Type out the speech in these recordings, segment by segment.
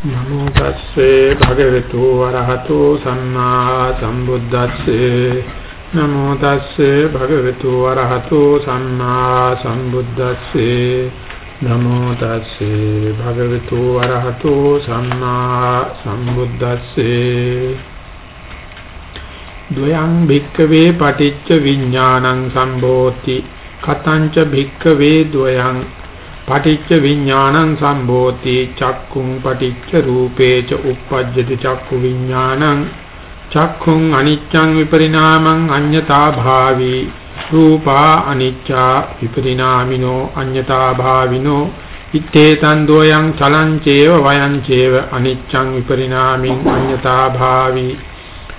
නමෝ තස්සේ භගවතු වරහතෝ සම්මා සම්බුද්දස්සේ නමෝ තස්සේ භගවතු වරහතෝ සම්මා සම්බුද්දස්සේ නමෝ තස්සේ භගවතු වරහතෝ සම්මා සම්බුද්දස්සේ ද්වයං භික්කවේ පටිච්ච විඥානං සම්භෝති කතංච භික්කවේ ද්වයං පටිච්ච විඥානං සම්භෝති චක්කුං පටිච්ච රූපේච uppajjati චක්කු විඥානං චක්කුං අනිච්ඡං විපරිණාමං අඤ්ඤතා භාවි රූපා අනිච්චා විපරිණාමිනෝ අඤ්ඤතා භාවිනෝ ඉත්තේතං දෝයං චලං චේව වයං චේව අනිච්ඡං විපරිණාමින් අඤ්ඤතා භාවි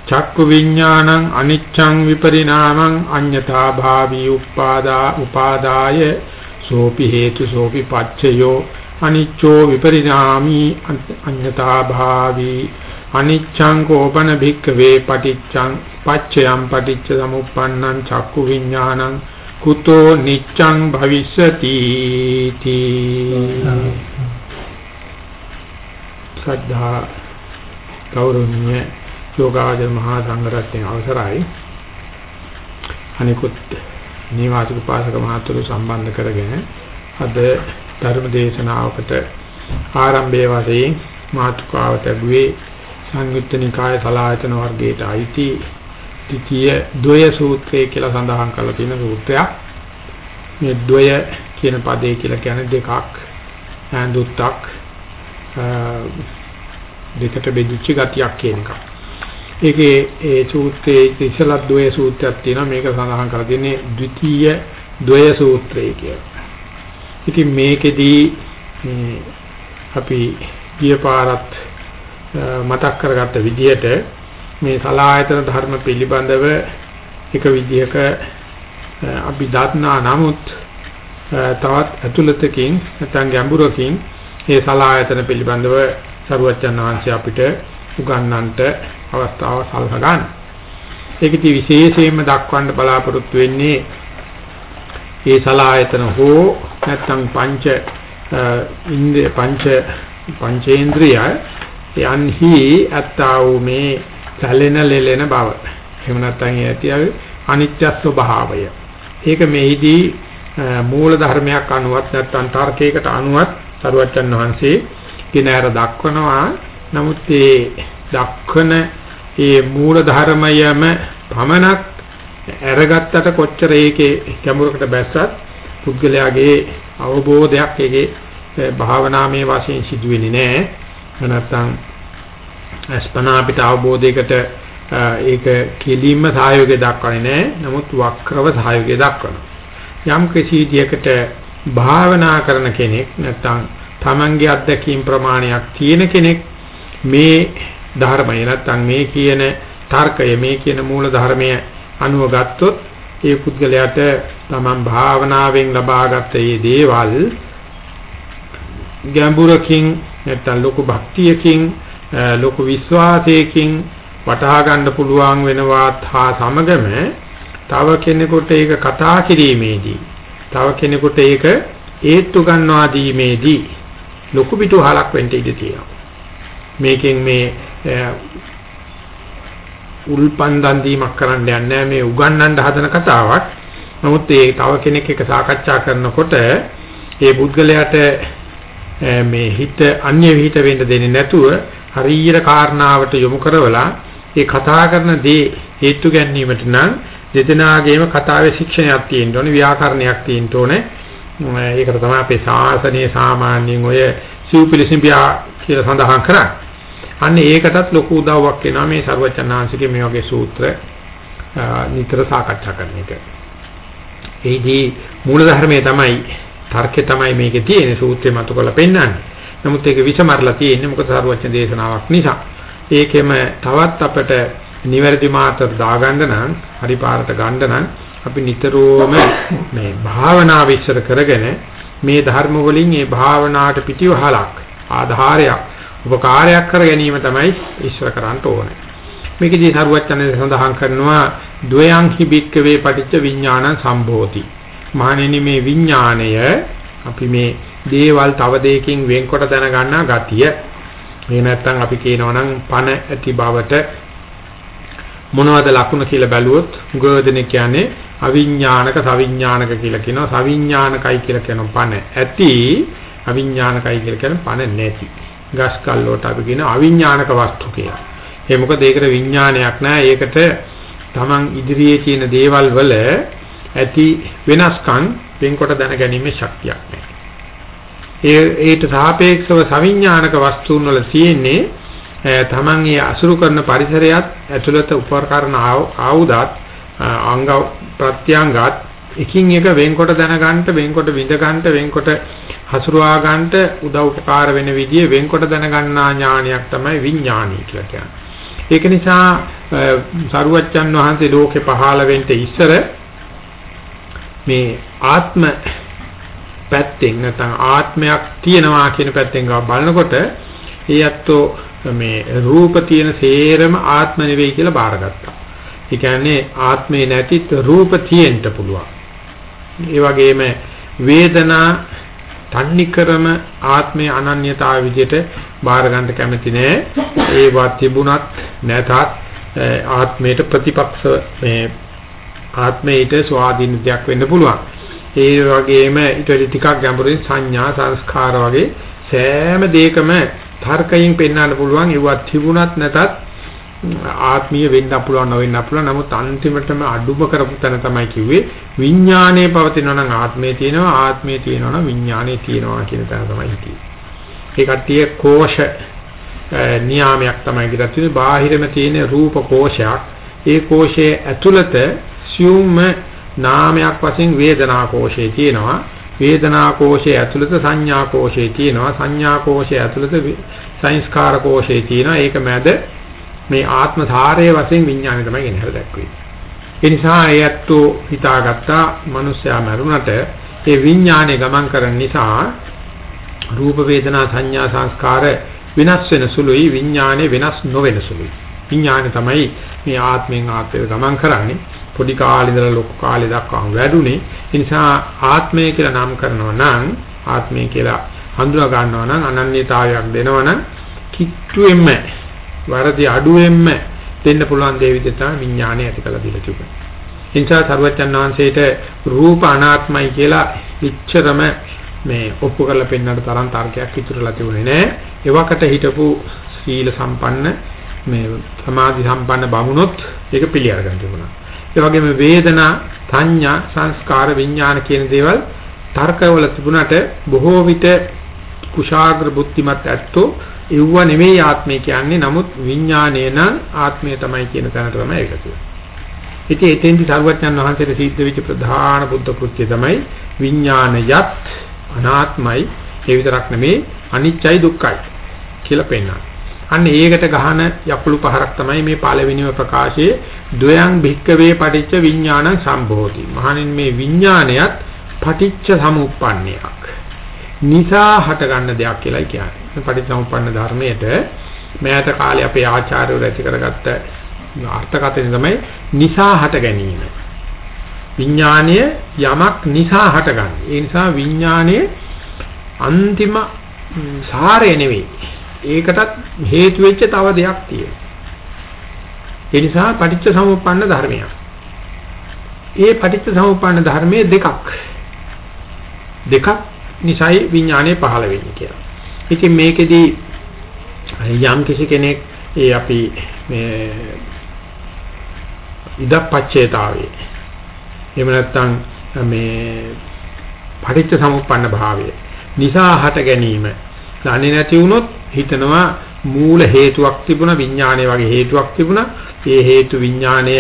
චක්කු විඥානං අනිච්ඡං විපරිණාමං අඤ්ඤතා භාවි උපාදා උපාදාය සෝපි හේතු සෝපි පච්චයෝ අනිච්චෝ විපරිණාමි අඤ්ඤතා භාවි අනිච්ඡං කෝපන භික්ඛවේ පටිච්චං පච්චයං පටිච්ච සමුප්පන්නං චක්කු විඥානං කුතෝ නිච්ඡං භවිස්සති තී සද්ධා ගෞරවනීය යෝගාචර මහා සංඝරත්නයේ අවසරයි අනිකුත් නීවාසික පාසක මහතුරු සම්බන්ධ කරගෙන අද ධර්ම දේශනාවකට ආරම්භයේ වශයෙන් මාතෘකාවට ලැබුවේ සංයුත්ත නිකාය සලායතන වර්ගයට අයිති ත්‍ිතිය ද්වය සූත්‍රය කියලා සඳහන් කරලා තියෙන සූත්‍රයක්. මේ ද්වය කියන පදේ කියලා කියන්නේ දෙකක් ඈඳුත්තක් දෙකට බෙදිච්ච ගතියක් කියන එකක්. ඒකේ ඒ සූත්‍රයේ ඉස්සලා ද්වය සූත්‍රයක් තියෙනවා මේක සඳහන් කරලා තියෙන්නේ ද්විතීය ද්වය සූත්‍රය කියලා. ඉතින් මේකෙදී අපි ගිය පාරත් මතක් කරගත්ත විදිහට මේ සලායතන ධර්ම පිළිබඳව එක විදිහක අපි දන්නා නමුත් තවත් ඇතුළතකින් නැත්නම් ගැඹුරකින් මේ සලායතන පිළිබඳව සරුවච්චන් වහන්සේ අපිට උගන්වන්නට අවස්ථාව සලසා ගන්න. ඒකදී විශේෂයෙන්ම දක්වන්න බලාපොරොත්තු වෙන්නේ ඒ සලායතන හෝ නැත්නම් පංච ඉන්ද්‍රිය පංච පංචේන්ද්‍රිය යන්හි අත්තා වූ මේ සැලෙන ලෙලෙන බව. එහෙම නැත්නම් ඇතිව අනිත්‍ය ස්වභාවය. ඒක මෙහිදී මූල ධර්මයක් අනුවත් නැත්නම් තර්කයකට අනුවත් සරුවච්චන් වහන්සේ කිනාර දක්වනවා නමුත් ඒ දක්වන ඒ මූල ධර්මයම පමණක් අරගත්තට කොච්චර ඒකේ ගැඹුරකට බැස්සත් පුද්ගලයාගේ අවබෝධයක් ඒකේ භාවනාමය වශයෙන් සිදුවෙන්නේ නැහැ. නැත්නම් අස්පනා අපිට අවබෝධයකට ඒක කෙලින්ම සහයෝගය දක්වන්නේ නැහැ. නමුත් වක්‍රව සහයෝගය දක්වනවා. යම් කිසි විදියකට භාවනා කරන කෙනෙක් නැත්නම් තමන්ගේ අත්දැකීම් ප්‍රමාණයක් තියෙන කෙනෙක් මේ ධර්මය නැත්නම් මේ කියන තර්කය මේ කියන මූල ධර්මය අනුව ගත්තොත් ඒ පුද්ගලයාට තමන් භාවනාවෙන් ලබාගත් මේ දේවල් ගැඹුරකින් නැත්නම් ලොකු භක්තියකින් ලොකු විශ්වාසයකින් වටහා ගන්න පුළුවන් වෙනවාත් හා සමගම තව කෙනෙකුට ඒක කතා කිරීමේදී තව කෙනෙකුට ඒක ඒත්තු ගන්වා දීමේදී ලොකු පිටුහලක් වෙන්න ඉඩ තියෙනවා. මේකෙන් මේ උල්පන්දන් දීමක් කරන්න යන්නේ මේ උගන්වන්න හදන කතාවක්. නමුත් ඒ තව කෙනෙක් එක්ක සාකච්ඡා කරනකොට ඒ පුද්ගලයාට මේ හිත අන්‍ය විහිිත වෙන්න දෙන්නේ නැතුව හරියට කාරණාවට යොමු කරවලා ඒ කතා කරන දේ හේතු ගැනීමට නම් දෙදෙනාගේම කතාවේ ශික්ෂණයක් තියෙන්න ඕනේ ව්‍යාකරණයක් තියෙන්න ඕනේ. ඒකට තමයි අපේ ශාසනයේ සාමාන්‍යයෙන් ඔය සිව්පිලිසිම්පියා කියලා සඳහන් කරන්නේ. අන්න ඒකටත් ලොකු උදව්වක් වෙනවා මේ ਸਰවචනාංශිකේ මේ වගේ සූත්‍ර නිතර සාකච්ඡා කරන එක. ඒදී මූල ධර්මයේ තමයි තර්කේ තමයි මේකේ තියෙන සූත්‍රය මතු කරලා පෙන්නන්නේ. නමුත් ඒක විසමරලා තියෙන්නේ මොකද සරුවචන දේශනාවක් නිසා. ඒකෙම තවත් අපිට නිවැරදි මාතෘ දාගන්න නම් හරි පාරට ගන්න නම් අපි නිතරම මේ භාවනාව ඉස්සර කරගෙන මේ ධර්ම වලින් මේ භාවනාවට පිටිවහලක් ආධාරයක් උපකාරයක් කර ගැනීම තමයි ඉස්සර කරන්න ඕනේ. මේකදී සරුවච්චනේ සඳහන් කරනවා ද්වයං හි බික්කවේ පටිච්ච විඥානං සම්භෝති. මහණෙනි මේ විඥාණය අපි මේ දේවල් තව දෙයකින් වෙන්කොට දැනගන්නා ගතිය. මේ නැත්තම් අපි කියනවා නම් පණ ඇති බවට මොනවද ලකුණ කියලා බැලුවොත් ගෝධන කියන්නේ අවිඥානික සවිඥානික කියලා කියනවා සවිඥානිකයි කියලා කියනවා පණ ඇති අවිඥානිකයි කියලා කියන්නේ පණ නැති ගස් කල් වලට අපි කියන අවිඥානික වස්තු කියලා. ඒ මොකද ඒකට විඥානයක් නැහැ. ඒකට Taman ඉදිරියේ තියෙන දේවල් වල ඇති වෙනස්කම් වෙන්කොට දැනගැනීමේ ශක්තියක් නැහැ. ඒ ඒට සාපේක්ෂව සවිඥානික වස්තුන් වල තියෙන්නේ Taman ඒ අසුරු කරන පරිසරයත් ඇතුළත උපකරණ ආයුධات අංග ප්‍රත්‍යංගات එකින් එක වෙන්කොට දැනගන්න වෙන්කොට විඳ ගන්න වෙන්කොට හසුරුවා ගන්නට උදව් උපකාර වෙන විදිහේ වෙන්කොට දැනගන්නා ඥානයක් තමයි විඥානීය කියලා කියන්නේ. ඒක නිසා සරුවච්චන් වහන්සේ ලෝකේ පහළ වෙන්න ඉස්සර මේ ආත්ම පැත්තෙන් නැත්නම් ආත්මයක් තියෙනවා කියන පැත්තෙන් බලනකොට ඒ ඇත්තෝ මේ රූප තියෙන සේරම ආත්ම නෙවෙයි කියලා බාරගත්තා. ඒ කියන්නේ ආත්මේ නැතිත් රූප තියෙන්න පුළුවන්. ඒ වගේම වේදනා තන්නිකරම ආත්මයේ අනන්‍යතාව විදිහට බාර ගන්න කැමති නෑ. ඒවා තිබුණත් නැතත් ආත්මයට ප්‍රතිපක්ෂ මේ ආත්මයට ස්වාධීන දෙයක් වෙන්න පුළුවන්. ඒ වගේම ඊට ටිකක් ගැඹුරින් සංඥා සංස්කාර වගේ සෑම දෙයකම තර්කයෙන් පෙන්වන්න පුළුවන් ඒවා තිබුණත් නැතත් ආත්මීය වෙන්න පුළුවන් නොවෙන්න පුළුවන්. නමුත් අන්තිමටම අඩුම කරපු තැන තමයි කිව්වේ විඥානයේ පවතිනවා නම් ආත්මය තියෙනවා ආත්මය තියෙනවා නම් විඥානය තියෙනවා කියන තැන තමයි හිටියේ. ඒ කට්ටිය කෝෂ නියාමයක් තමයි කියලා තියෙන්නේ බාහිරම තියෙන රූප කෝෂයක්. ඒ කෝෂයේ ඇතුළත සියුම් නාමයක් වශයෙන් වේදනා කෝෂය තියෙනවා. වේදනා කෝෂයේ ඇතුළත සංඥා කෝෂය තියෙනවා. සංඥා කෝෂයේ ඇතුළත සංස්කාර කෝෂය තියෙනවා. ඒක මැද මේ ආත්ම සාරයේ වශයෙන් විඥානය තමයි ගෙනහැර දැක්වෙන්නේ. ඒ නිසා ඒත් හිතාගත්තා මිනිස්සයා මරුණට ඒ විඥානය ගමන් කරන නිසා රූප වේදනා සංඥා සංස්කාර විනාශ වෙන සුළුයි විඥානය වෙනස් නොවන සුළුයි. විඥානය තමයි මේ ආත්මෙන් ආත්මයට ගමන් කරන්නේ. පොඩි කාලේ ඉඳලා ලොකු කාලේ දක්වා වැඩුණේ. ඒ නිසා ආත්මය කියලා නම් කරනවා නම් ආත්මය කියලා හඳුනා ගන්නවා නම් අනන්‍යතාවයක් දෙනවා නම් කිට්ටුවෙන්ම වරදි අඩුවෙන්ම දෙන්න පුළුවන් දේ විදිහට තමයි විඥානය ඇති කළ දීලා තිබුණේ. ඒ නිසා සර්වචන් වහන්සේට රූප අනාත්මයි කියලා ඉච්ඡරම මේ ඔප්පු කරලා පෙන්වන්න තරම් තර්කයක් ඉතුරුලා තිබුණේ නෑ. එවකට හිටපු සීල සම්පන්න මේ සමාධි සම්පන්න බමුණොත් ඒක පිළි අරගෙන තිබුණා. ඒ වගේම වේදනා, සංඥා, සංස්කාර, විඥාන කියන දේවල් තර්කවල තිබුණාට බොහෝ විට කුශාග්‍ර බුද්ධිමත් ඇත්තෝ ඒව නෙමෙයි ආත්මය කියන්නේ. නමුත් විඥානය නම් ආත්මය තමයි කියන තැනට තමයි ඒක තියෙන්නේ. ඉතින් එතෙන්දි සර්වඥන් වහන්සේට සිද්ධ වෙච්ච ප්‍රධාන බුද්ධ කෘත්‍යය තමයි විඥානයත් අනාත්මයි ඒ විතරක් නෙමෙයි අනිත්‍යයි දුක්ඛයි කියලා පෙන්වනවා. අන්න ඒකට ගහන යකුළු පහරක් තමයි මේ පළවෙනිම ප්‍රකාශයේ ද්වයං භික්කවේ පටිච්ච විඥානං සම්භෝති. මහණෙනි මේ විඥානයත් පටිච්ච සමුප්පන්නයක්. නිසා හටගන්න දෙයක් කියලා කියන්නේ. පටිච්ච සමුප්පන්න ධර්මයට මෑත කාලේ අපේ ආචාර්යවරු ඇති කරගත්ත අර්ථකථනය තමයි නිසා හට ගැනීම. විඥානය යමක් නිසා හටගන්නේ. ඒ නිසා විඥානයේ අන්තිම සාරය නෙවෙයි. ඒකටත් හේතු වෙච්ච තව දෙයක් තියෙනවා. ඒ නිසා පටිච්ච සමුප්පන්න ධර්මයක්. ඒ පටිච්ච සමුප්පන්න ධර්මයේ දෙකක්. දෙකක් නිසයි විඥානය පහළ වෙන්නේ කියලා. ඉතින් මේකෙදි යම් කිසි කෙනෙක් ඒ අපි මේ ඉදප්පච්චේතාවේ එහෙම නැත්නම් මේ පටිච්ච සමුප්පන්න භාවය නිසා හට ගැනීම දන්නේ නැති වුණොත් හිතනවා මූල හේතුවක් තිබුණා විඥානය වගේ හේතුවක් තිබුණා ඒ හේතු විඥානය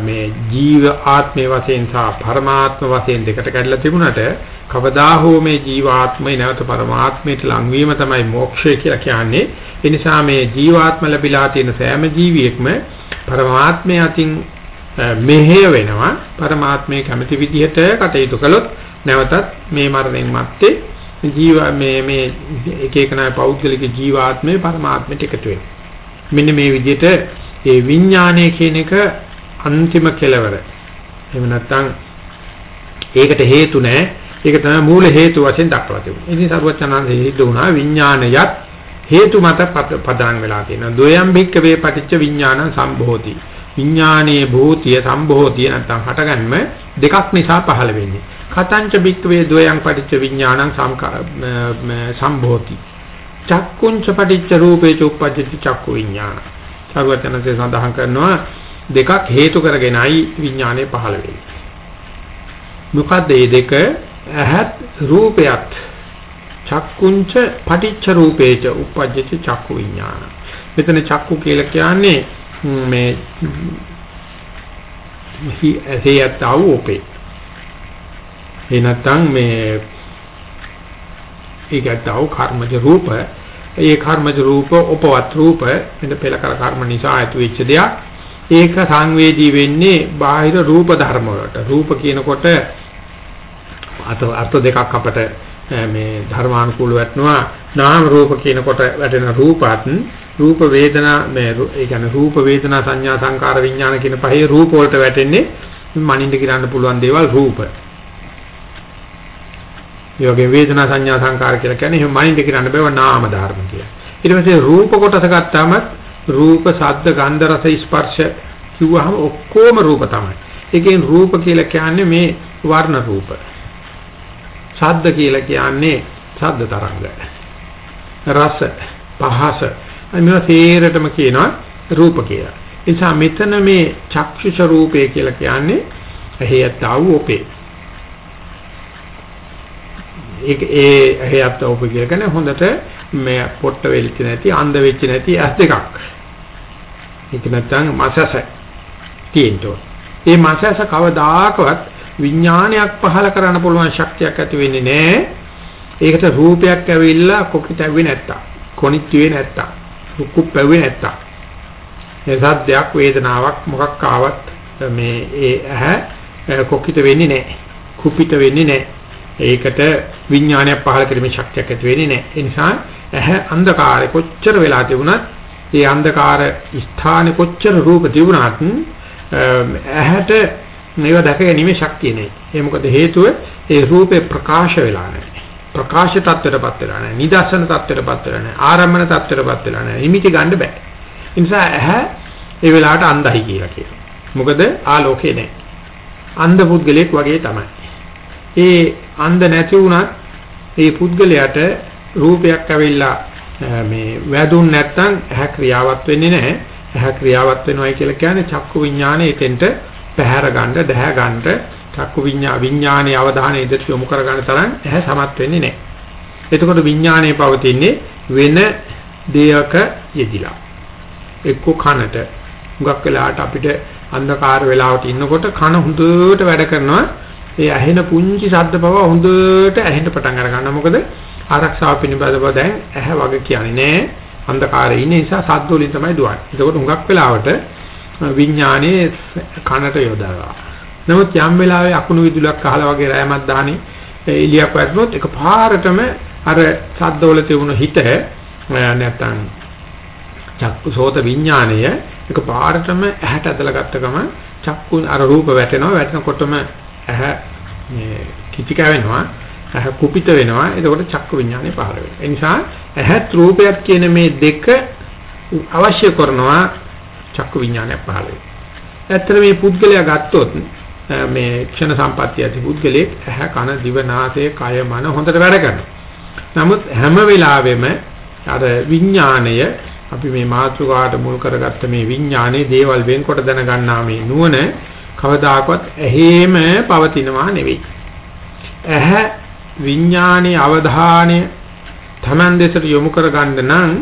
මේ ජීව ආත්මයේ වශයෙන් සහ පරමාත්ම වශයෙන් දෙකට කැඩලා තිබුණාට කවදා හෝ මේ ජීවාත්මය නැවත පරමාත්මයට ලංවීම තමයි මෝක්ෂය කියලා කියන්නේ ඒ නිසා මේ ජීවාත්ම ලැබිලා තියෙන සෑම ජීවියෙක්ම පරමාත්මය අතින් මෙහෙය වෙනවා පරමාත්මයේ කැමති විදිහට කටයුතු කළොත් නැවතත් මේ මරණයන් මැත්තේ ජීව මේ මේ එක එකනා පෞද්ගලික ජීවාත්මේ පරමාත්මයට එකතු වෙනවා. මෙන්න මේ විදිහට ඒ විඥානය කියන එක අන්තිම කෙලවර. එහෙම නැත්නම් ඒකට හේතු නැහැ. ඒක තමයි මූල හේතු වශයෙන් දක්වලා තිබුණේ. ඉතින් සර්වචනන්ද හේතු වුණා විඥානයත් හේතු මත පදාන් වෙලා තියෙනවා. ද්වයම් භික්කවේ පටිච්ච විඥානං සම්භෝති. විඥානයේ භූතිය සම්භෝතිය නැත්නම් හටගන්ම දෙකක් නිසා පහළ වෙන්නේ. කතංච භික්කවේ ද්වයම් පටිච්ච විඥානං සම්භෝති. චක්කුංච පටිච්ච රූපේච උප්පජ්ජති චක්කු විඥාන. සර්වඥන්සේ සඳහන් කරනවා දෙකක් හේතු කරගෙනයි විඥානය පහළ වෙන්නේ. මොකද මේ දෙක ඇහත් රූපයත් චක්කුංච පටිච්ච රූපේච උපජ්ජති චක්කු විඥාන. මෙතන චක්කු කියලා කියන්නේ මේ හි ඇසේයත් ආවෝපේ. ඒ නැත්තම් මේ ඒකට ආව කර්මජ රූප ඒ කර්මජ රූප උපවත් රූප මෙන්න පෙළ කර කර්ම නිසා ඇති වෙච්ච දෙයක් ඒක සංවේදී වෙන්නේ බාහිර රූප ධර්ම වලට රූප කියනකොට අර්ථ දෙකක් අපට මේ ධර්මානුකූල වටනවා නාම රූප කියනකොට වැටෙන රූපත් රූප වේදනා මේ ඒ කියන්නේ රූප වේදනා සංඥා සංකාර විඥාන කියන පහේ රූප වලට වැටෙන්නේ මනින්ද කියන්න පුළුවන් දේවල් රූප. ඒ වගේ වේදනා සංඥා සංකාර කියලා කියන්නේ එහෙම මනින්ද කියන්න බෑව නාම ධර්ම කියලා. ඊට පස්සේ රූප කොටස ගත්තාම රූප, ශබ්ද, ගන්ධ, රස, ස්පර්ශ කිව්වහම ඔක්කොම රූප තමයි. ඒකෙන් රූප කියලා කියන්නේ මේ වර්ණ රූප. ශබ්ද කියලා කියන්නේ ශබ්ද තරංග. රස, පහස අනිවා තේරෙටම කියනවා රූප කියලා. ඒ නිසා මෙතන මේ චක්ෂුෂ රූපය කියලා කියන්නේ ඇහියත් ආවෝපේ. ඒක ඒ ඇහියත් ආවෝපේ කියලා කියන්නේ හොඳට මේ පොට්ට වෙච්ච නැති, අන්ධ වෙච්ච නැති ඇස් දෙකක්. ඒක නැත්තම් මසස තියෙනවා. ඒ මසස කවදාකවත් විඥානයක් පහල කරන්න පුළුවන් ශක්තියක් ඇති වෙන්නේ නැහැ. ඒකට රූපයක් ඇවිල්ලා කොකිට ඇව්වේ නැත්තම්, කොනිත් වෙන්නේ නැත්තම්, කුක්කුප් ඇව්වේ නැත්තම්. ඒ සද්දයක් වේදනාවක් මොකක් ආවත් මේ ඒ ඇහැ කොකිට වෙන්නේ නැහැ. කුපිට වෙන්නේ නැහැ. ඒකට විඥානයක් පහල කිරීමේ ශක්තියක් ඇති වෙන්නේ නැහැ. ඒ නිසා ඇහැ අන්ධකාරය කොච්චර වෙලා තිබුණත් ඒ අන්ධකාර ස්ථානේ කොච්චර රූප තිබුණත් ඇහැට මේව දැක ගැනීමේ ශක්තිය නැහැ. ඒ මොකද හේතුව ඒ රූපේ ප්‍රකාශ වෙලා නැහැ. ප්‍රකාශ තත්ත්වයටපත් වෙලා නැහැ. නිදර්ශන තත්ත්වයටපත් වෙලා නැහැ. ආරම්භන තත්ත්වයටපත් වෙලා නැහැ. හිමිටි ගන්න බෑ. ඒ නිසා ඇහැ ඒ වෙලාවට අන්ධයි කියලා කියනවා. මොකද ආලෝකේ නැහැ. අන්ධ පුද්ගලයෙක් වගේ තමයි. ඒ අන්ධ නැති වුණත් ඒ පුද්ගලයාට රූපයක් ඇවිල්ලා මේ වැදුන් නැත්නම් ඇහැ ක්‍රියාවත් වෙන්නේ නැහැ. ඇහැ ක්‍රියාවත් වෙනවයි කියලා කියන්නේ චක්කු විඥානය එතෙන්ට පැහැර ගන්න, දැහැ ගන්න, චක්කු විඤ්ඤා විඥානයේ අවධානය ඉදිරියට යොමු කර ගන්න තරම් ඇහැ සමත් වෙන්නේ නැහැ. එතකොට විඥානයේ පවතින්නේ වෙන දෙයක යෙදිලා. එක්ක කනට හුඟක් වෙලාවට අපිට අන්ධකාර වෙලාවට ඉන්නකොට කන හොඳට වැඩ කරනවා. ඒ ඇහෙන පුංචි ශබ්ද පව හොඳට ඇහෙන්න පටන් අර ගන්නවා. මොකද ආරක්ෂාව පිළිබඳව දැන් ඇහැ වගේ කියන්නේ නැහැ. අන්ධකාරයේ ඉන්න නිසා ශබ්ද වලින් තමයි දුවන්නේ. එතකොට හුඟක් වෙලාවට විඥානයේ කනට යොදනවා. නමුත් යම් වෙලාවෙ අකුණු විදුලක් අහලා වගේ රෑමත් දාහනේ එළියක් වැටුනොත් එක පාරටම අර සද්දවල තිබුණ හිත නැත්තම් චක්කු සෝත විඥාණය එක පාරටම ඇහැට ඇදලා ගත්ත ගම චක්කු අර රූප වැටෙනවා වැටෙනකොටම ඇහැ මේ කිචි කැවෙනවා ඇහැ කුපිත වෙනවා එතකොට චක්කු විඥානය පහළ වෙනවා ඒ නිසා ඇහත් රූපයක් කියන මේ දෙක අවශ්‍ය කරනවා චක්කු විඥානයක් පහළ වෙනවා. ඇත්තට මේ පුද්ගලයා ගත්තොත් මේ ක්ෂණ සම්පත්තිය ඇති පුද්ගලෙක් ඇහ කන දිව නාසය කය මන හොඳට වැඩ කරනවා. නමුත් හැම වෙලාවෙම අර විඥාණය අපි මේ මාතෘකාවට මුල් කරගත්ත මේ විඥානයේ දේවල් වෙන්කොට දැනගන්නා මේ නුවණ කවදාකවත් ඇහිම පවතිනවා නෙවෙයි. ඇහැ විඥානයේ අවධානය Taman දෙසට යොමු කරගන්න නම්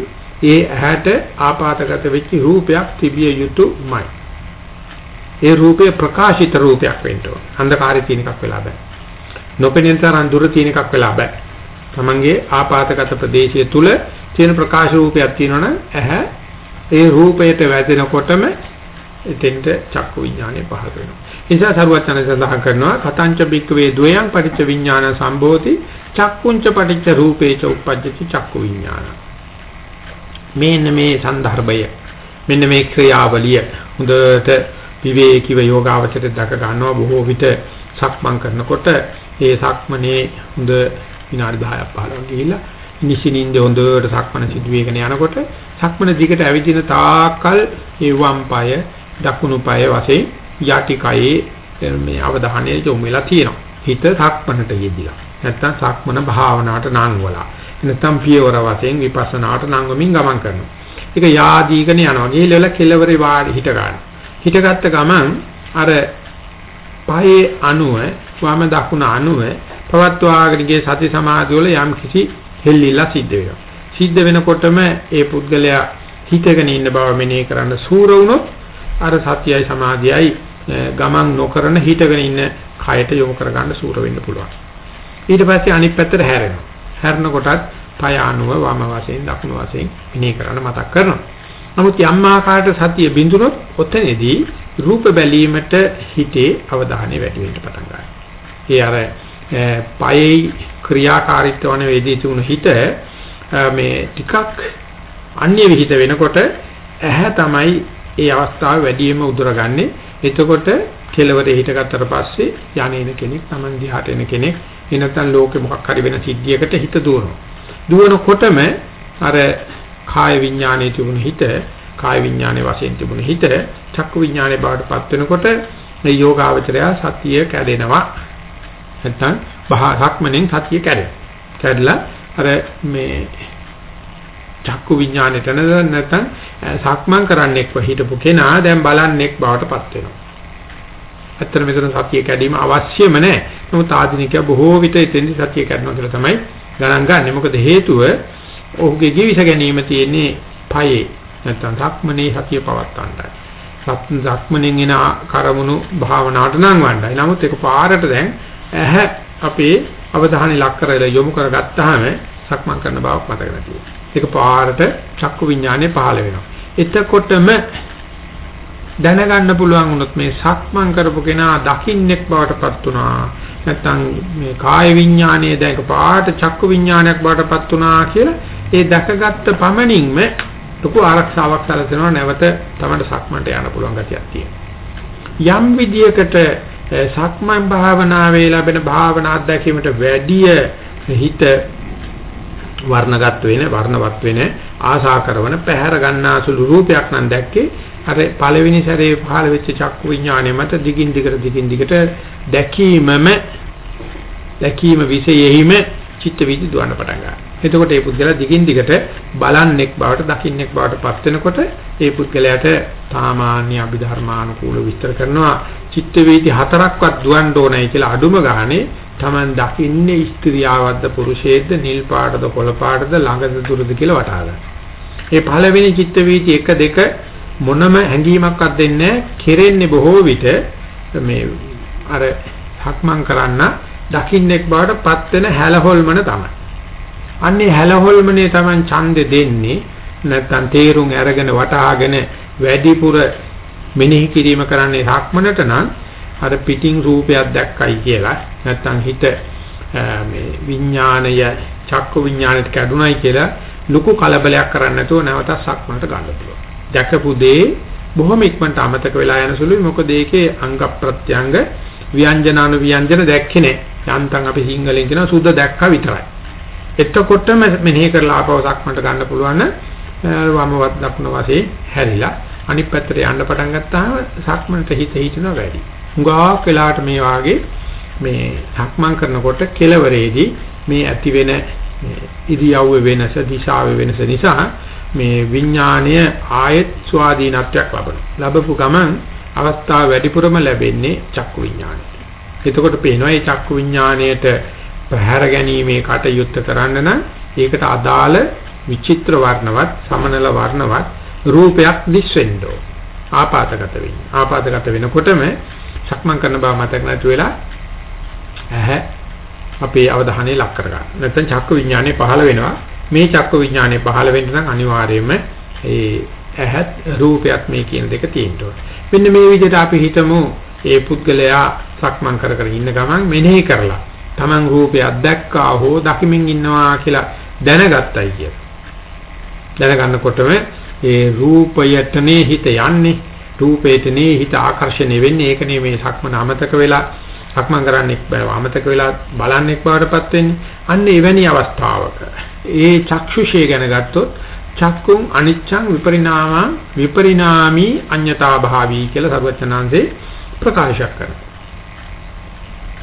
ඒ ඇහැට ආපాతගත වෙච්ච රූපයක් තිබිය යුතුමයි. ඒ රූපේ ප්‍රකාශිත රූපයක් වෙන්න ඕන. අන්ධකාරයේ තියෙන එකක් වෙලා බෑ. නොපෙනෙන තරම් දුර තියෙන එකක් වෙලා බෑ. තමන්ගේ ආපాతගත ප්‍රදේශය තුල තියෙන ප්‍රකාශ රූපයක් තියෙනවනම් ඇහැ ඒ රූපයට වැදෙනකොටම එතෙන්ට චක්කු විඥානය පහළ වෙනවා. නිසා සරුවචන සඳහන් කරනවා කතංච බික්කවේ ද්වයං පටිච්ච විඥාන සම්භෝති චක්කුංච පටිච්ච රූපේච උප්පජ්ජති චක්කු විඥාන. මෙන්න මේ સંદર્ભය මෙන්න මේ ක්‍රියාවලිය හොඳට විවේකීව යෝගාවචරය දක ගන්නවා බොහෝ විට සක්මන් කරනකොට ඒ සක්මනේ හොඳ විනාඩි 10ක් 15ක් ගිහිල්ලා නිසිනින්ද හොඳට සක්මන සිදුවේගෙන යනකොට සක්මන දිගට ඇවිදින තාක්කල් ඒ වම් පාය දකුණු පාය වශයෙන් යටි කයේ මේ අවධානය යොමු වෙලා තියෙනවා. හිත සක්මනට යෙදිලා. නැත්තම් සක්මන භාවනාවට නංවලා. නැත්තම් පියවර වශයෙන් විපස්සනාට නංවමින් ගමන් කරනවා. ඒක යාදීගෙන යනවා. ගිහිල්ලා කෙලවරේ වාඩි හිට ගන්න. හිටගත්ත ගමන් අර පහේ අණුව වම දකුණ අණුව පවත්වාගෙන ගිය සති සමාධිය වල යම් කිසි හෙල්ලිලා සිද්ධ වෙනවා. සිද්ධ වෙනකොටම ඒ පුද්ගලයා හිතගෙන ඉන්න බව මෙනෙහි කරන්න සූර වුණොත් අර සතියයි සමාධියයි ගමන් නොකරන හිතගෙන ඉන්න කයට යොමු කරගන්න සූර වෙන්න පුළුවන්. ඊට පස්සේ අනිත් පැත්තට හැරෙනවා. හැරෙන කොටත් පය අනුව වම වශයෙන් දකුණු වශයෙන් මෙනෙහි කරන්න මතක් කරනවා. නමුත් යම් ආකාරයකට සතිය බිඳුනොත් ඔතනදී රූප බැලීමට හිතේ අවධානය වැඩි වෙන්න පටන් ගන්නවා. ඒ අර පයේ ක්‍රියාකාරීත්ව වන වේදී තුන හිත මේ ටිකක් අන්‍ය විහිිත වෙනකොට ඇහැ තමයි ඒ අවස්ථාව වැඩියෙන්ම උදුරගන්නේ. එතකොට කෙලවර හිටගත්තට පස්සේ යන්නේන කෙනෙක්, Taman දිහාට එන කෙනෙක්, එනතන් ලෝකෙ මොකක් හරි වෙන සිද්ධියකට හිත දුවනවා. දුවනකොටම අර කාය විඥානයේ තිබුණු හිත, කාය විඥානයේ වශයෙන් තිබුණු හිත, චක්කු විඥානයේ බවට පත් වෙනකොට මේ යෝගාවචරය සතිය කැඩෙනවා. නැත්තම් බහාක්මනෙන් සතිය කැඩෙනවා. කැඩලා අර මේ චක්කු විඥානෙට නැත්නම් සක්මන් කරන්නෙක්ව හිටපු කෙනා දැන් බලන්නෙක් බවට පත් වෙනවා. ඇත්තට මෙතන සතිය කැඩීම අවශ්‍යම නැහැ. නමුත් ආධුනිකයා බොහෝ විට එතෙන්දි සතිය කැඩනවා කියලා තමයි ගණන් ගන්න. මොකද හේතුව ඔහුගේ ජීවිත ගැනීම තියෙන්නේ පයේ නැත්නම් සක්මනේ සතිය පවත්තන්නයි. සක්මනෙන් එන කරමුණු භාවනාවට නම් වණ්ඩයි. නමුත් ඒක පාරට දැන් ඇහැ අපේ අවධානය ලක් කරලා යොමු කරගත්තාම සක්මන් කරන බවක් මතක නැතිව. ඒක පාරට චක්කු විඥානය පහළ වෙනවා. එතකොටම දැනගන්න පුළුවන් වුණොත් මේ සක්මන් කරපු කෙනා දකින්නෙක් බවට පත් වුණා. නැත්තම් මේ කාය විඥානයේ දැක පාට චක්කු විඥානයක් බවට පත් වුණා කියලා ඒ දැකගත්ත පමණින්ම ලොකු ආරක්ෂාවක් සැලසෙනවා නැවත තමයි සක්මන්ට යන්න පුළුවන් ගතියක් තියෙනවා. යම් විදියකට සක්මන් භාවනාවේ ලැබෙන භාවනා අත්දැකීමට වැඩිය හිත වර්ණගත වෙන වර්ණවත් වෙන ආශා කරන පැහැර ගන්නාසුළු රූපයක් නම් දැක්කේ අර පළවෙනි සැරේ පහළ වෙච්ච චක්කු විඥානය මත දිගින් දිගට දිගින් දිගට දැකීමම දැකීම විශේෂයෙහිම චිත්ත වීදි දුවන්න පටන් ගන්නවා. එතකොට මේ පුද්ගලයා දිගින් දිගට බලන්නෙක් බවට දකින්නෙක් බවට පත් වෙනකොට ඒ පුද්ගලයාට සාමාන්‍ය අභිධර්මානුකූල විස්තර කරනවා චිත්ත වීදි හතරක්වත් දුවන්න ඕනයි කියලා අඩුම ගානේ Taman දකින්නේ ස්ත්‍රියාවක්ද පුරුෂයෙක්ද නිල් පාටද කොළ පාටද ළඟද දුරද කියලා වටහා ගන්න. මේ පළවෙනි චිත්ත වීදි 1 2 මොනම හැඟීමක්වත් දෙන්නේ කෙරෙන්නේ බොහෝ විට මේ අර හක්මන් කරන්න දකින්නෙක් බවට පත් වෙන හැලහොල්මන තමයි. අන්නේ හැලහොල්මනේ Taman ඡන්දෙ දෙන්නේ නැත්තම් තේරුම් අරගෙන වටහාගෙන වැඩිපුර මෙනෙහි කිරීම කරන්නේ හක්මනට නම් අර පිටින් රූපයක් දැක්කයි කියලා නැත්තම් හිත මේ විඥාණය චක්කු විඥාණයට කැඩුනයි කියලා ලুকু කලබලයක් කරන්නේ නැතුව නැවත සක්මනට ගන්න පුළුවන්. දැකපු දේ බොහොම ඉක්මනට අමතක වෙලා යන සුළුයි මොකද ඒකේ අංග ප්‍රත්‍යංග ව්‍යංජන අනු ව්‍යංජන දැක්කේ නැහැ. යන්තම් අපි සිංහලෙන් කියන සුද්ධ දැක්කා විතරයි. එතකොටම මෙනෙහි කරලා ආපහු සක්මනට ගන්න පුළුවන් වමවත් දකුණ වශයෙන් හැරිලා අනිත් පැත්තට යන්න පටන් ගත්තාම සක්මනට හිත හිටිනවා වැඩි. හුඟක් වෙලාවට මේ වාගේ මේ සක්මන් කරනකොට කෙලවරේදී මේ ඇති වෙන ඉරියව්වේ වෙනස දිශාවේ වෙනස නිසා මේ විඥාණය ආයත් ස්වාධීනත්වයක් ලබනවා. ලැබපු ගමන් අවස්ථාව වැඩිපුරම ලැබෙන්නේ චක්කු විඥාණයට. එතකොට පේනවා මේ චක්කු විඥාණයට පැහැර ගැනීමේ කටයුත්ත කරන්න නම් ඒකට අදාළ විචිත්‍ර වර්ණවත් සමනල වර්ණවත් රූපයක් දිස් වෙන්න ඕන. ආපాతගත වෙන්නේ. ආපాతගත වෙනකොටම සක්මන් කරන බව මතක නැතු වෙලා ඇහැ අපේ අවධානය ලක් කර ගන්න. නැත්නම් චක්ක විඥානය පහළ වෙනවා. මේ චක්ක විඥානය පහළ වෙන්න නම් අනිවාර්යයෙන්ම ඒ ඇහත් රූපයත් මේ කියන දෙක තියෙන්න ඕනේ. මෙන්න මේ විදිහට අපි හිතමු ඒ පුද්ගලයා සක්මන් කර කර ඉන්න ගමන් මෙනෙහි කරලා Taman රූපයක් දැක්කා හෝ දකිමින් ඉන්නවා කියලා දැනගත්තයි කියලා. දැනගන්නකොටම ඒ රූපයටනේ හිත යන්නේ රූපේටනේ හිත ආකර්ෂණය වෙන්නේ ඒකනේ මේ සක්මන අමතක වෙලා සක්මන් කරන්නෙක් බව අමතක වෙලා බලන්නෙක් බවටපත් වෙන්නේ. අන්න එවැනි අවස්ථාවක ඒ චක්ෂුෂය ගැන ගත්තොත් චක්කුම් අනිච්ඡං විපරිණාමං විපරිණාමී අඤ්‍යතා භාවී කියලා සර්වචනාංශේ ප්‍රකාශ කරනවා.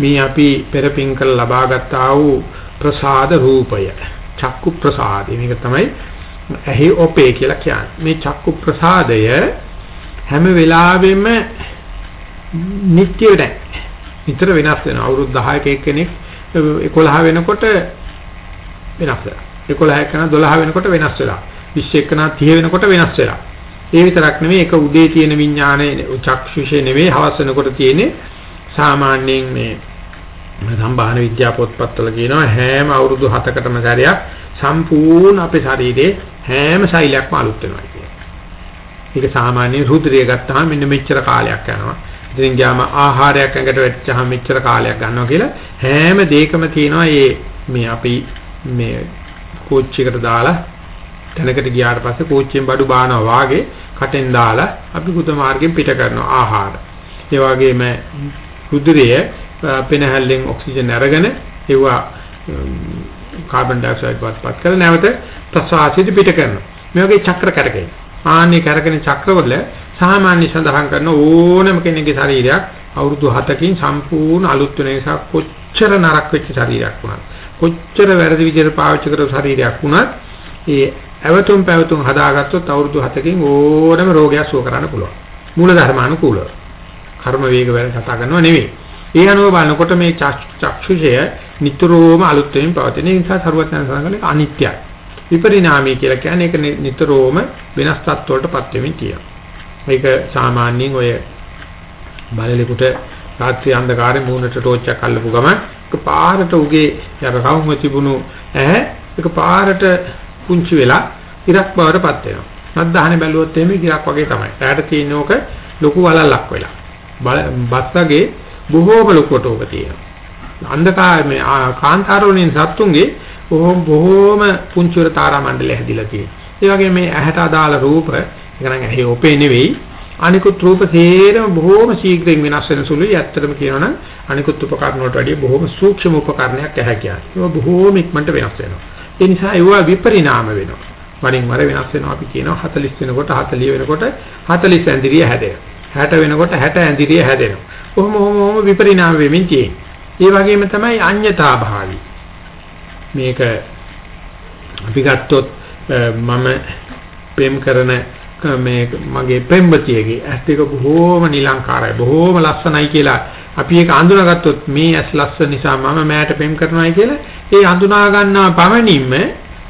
මේ අපි පෙරපින් කළ ලබාගත් ආ වූ ප්‍රසාද රූපය. චක්කු ප්‍රසාදය. මේක තමයි ඇහි ඔපේ කියලා කියන්නේ. මේ චක්කු ප්‍රසාදය හැම වෙලාවෙම නිට්ටය නැහැ. නිතර වෙනස් වෙනවා. අවුරුදු 10ක එක්කෙනෙක් 11 වෙනකොට වෙනස් වෙනවා. 11 එකන 12 වෙනකොට වෙනස් වෙලා 20 එකන 30 වෙනකොට වෙනස් වෙලා ඒ විතරක් නෙවෙයි එක උදේ තියෙන විඥානයේ චක්ෂුෂේ නෙවෙයි හවස වෙනකොට තියෙන්නේ සාමාන්‍යයෙන් මේ සම්භාහන විද්‍යා පොත්පත්වල කියනවා හැම අවුරුදු 7කටම සැරයක් සම්පූර්ණ අපේ ශරීරයේ හැම ශෛලයක්ම අලුත් වෙනවා කියන්නේ. ඒක සාමාන්‍ය රුධිරය ගත්තාම මෙන්න මෙච්චර කාලයක් යනවා. ඉතින් ගියාම ආහාරයක් ඇඟට වැටිච්චාම මෙච්චර කාලයක් ගන්නවා කියලා හැම දෙයකම තියෙනවා මේ මේ අපි මේ කෝච්චියකට දාලා තැනකට ගියාට පස්සේ කෝච්චියෙන් බඩු බානවා වාගේ කටෙන් දාලා අපි කුත මාර්ගෙන් පිට කරනවා ආහාර. ඒ වගේම රුධිරය පෙනහැල්ලෙන් ඔක්සිජන් අරගෙන ඒවා කාබන් ඩයොක්සයිඩ් වත්පත් කරලා නැවත ප්‍රශ්වාසයට පිට කරනවා. මේ වගේ චක්‍ර කරකැයි. ආන්නේ කරගෙන චක්‍රවල සාමාන්‍ය සඳහන් කරන ඕනම කෙනෙකුගේ ශරීරයක් අවුරුදු 7කින් සම්පූර්ණ අලුත් වෙන නිසා කොච්චර නරක වෙච්ච ශරීරයක් වුණත් කොච්චර වැරදි විදිහට පාවිච්චි කරපු ශරීරයක් වුණත් ඒ ඇවතුම් පැවතුම් හදාගත්තොත් අවුරුදු 7කින් ඕනම රෝගයක් සුව කරන්න පුළුවන්. මූල ධර්මානුකූලව. කර්ම වේග වැඩ කතා කරනවා නෙවෙයි. ඒ අනුව බලනකොට මේ චක්ෂුෂය නිතරම අලුත් වෙමින් පවතින නිසා සරුවත්න සංගලේ අනිත්‍යයි. විපරිණාමී කියලා කියන්නේ ඒක නිතරම වෙනස් තත්ත්වවලටපත් වෙමින් තියෙනවා. මේක සාමාන්‍යයෙන් ඔය බලලෙකුට රාත්‍රී අන්ධකාරේ මූණට ටෝච් එකක් අල්ලපු ගම එක පාරට උගේ යර රවුම තිබුණු ඇහැ එක පාරට පුංචි වෙලා ඉරක් බවටපත් වෙනවා. නැද්දාහනේ බැලුවොත් එimhe ඉරක් වගේ තමයි. ඈට තියෙන ඕක ලොකු වලල්ලක් වෙලා. බස් වගේ බොහෝම ලොකුට ඕක තියෙනවා. අන්ධකාර මේ කාන්තාරවලින් සත්තුන්ගේ බොහොම බොහොම පුංචිවර තාරා මණ්ඩලය හැදිලා තියෙනවා. ඒ වගේ මේ ඇහැට අදාළ රූප ඒකනම් ඇහි ඔපේ නෙවෙයි අනිකුත් රූප සේරම බොහොම ශීඝ්‍රයෙන් වෙනස් වෙන සුළුයි. ඇත්තටම කියනවනම් අනිකුත් උපකරණ වලට වඩා බොහොම සූක්ෂම උපකරණයක් ඇහැ කියන්නේ. ඒක බොහොම ඉක්මනට වෙනස් වෙනවා. ඒ නිසා ඒවා විපරිණාම වෙනවා. වරින් වර වෙනස් වෙනවා අපි කියනවා 40 වෙනකොට 40 වෙනකොට 40 ඇඳිරිය හැදෙනවා. 60 වෙනකොට 60 ඇඳිරිය හැදෙනවා. කොහොම කොහොම විපරිණාම වෙමින් තියෙන්නේ. ඒ වගේම තමයි අඤ්‍යතා භාවි. මේක අපි ගත්තොත් මම ප්‍රේම කරන මේ මගේ ප්‍රේමතියගේ ඇස් දෙක බොහෝම නිලංකාරයි බොහෝම ලස්සනයි කියලා අපි ඒක අඳුනාගත්තොත් මේ ඇස් ලස්සන නිසා මම මෑට ප්‍රේම කරනවායි කියලා ඒ අඳුනා ගන්නා පමණින්ම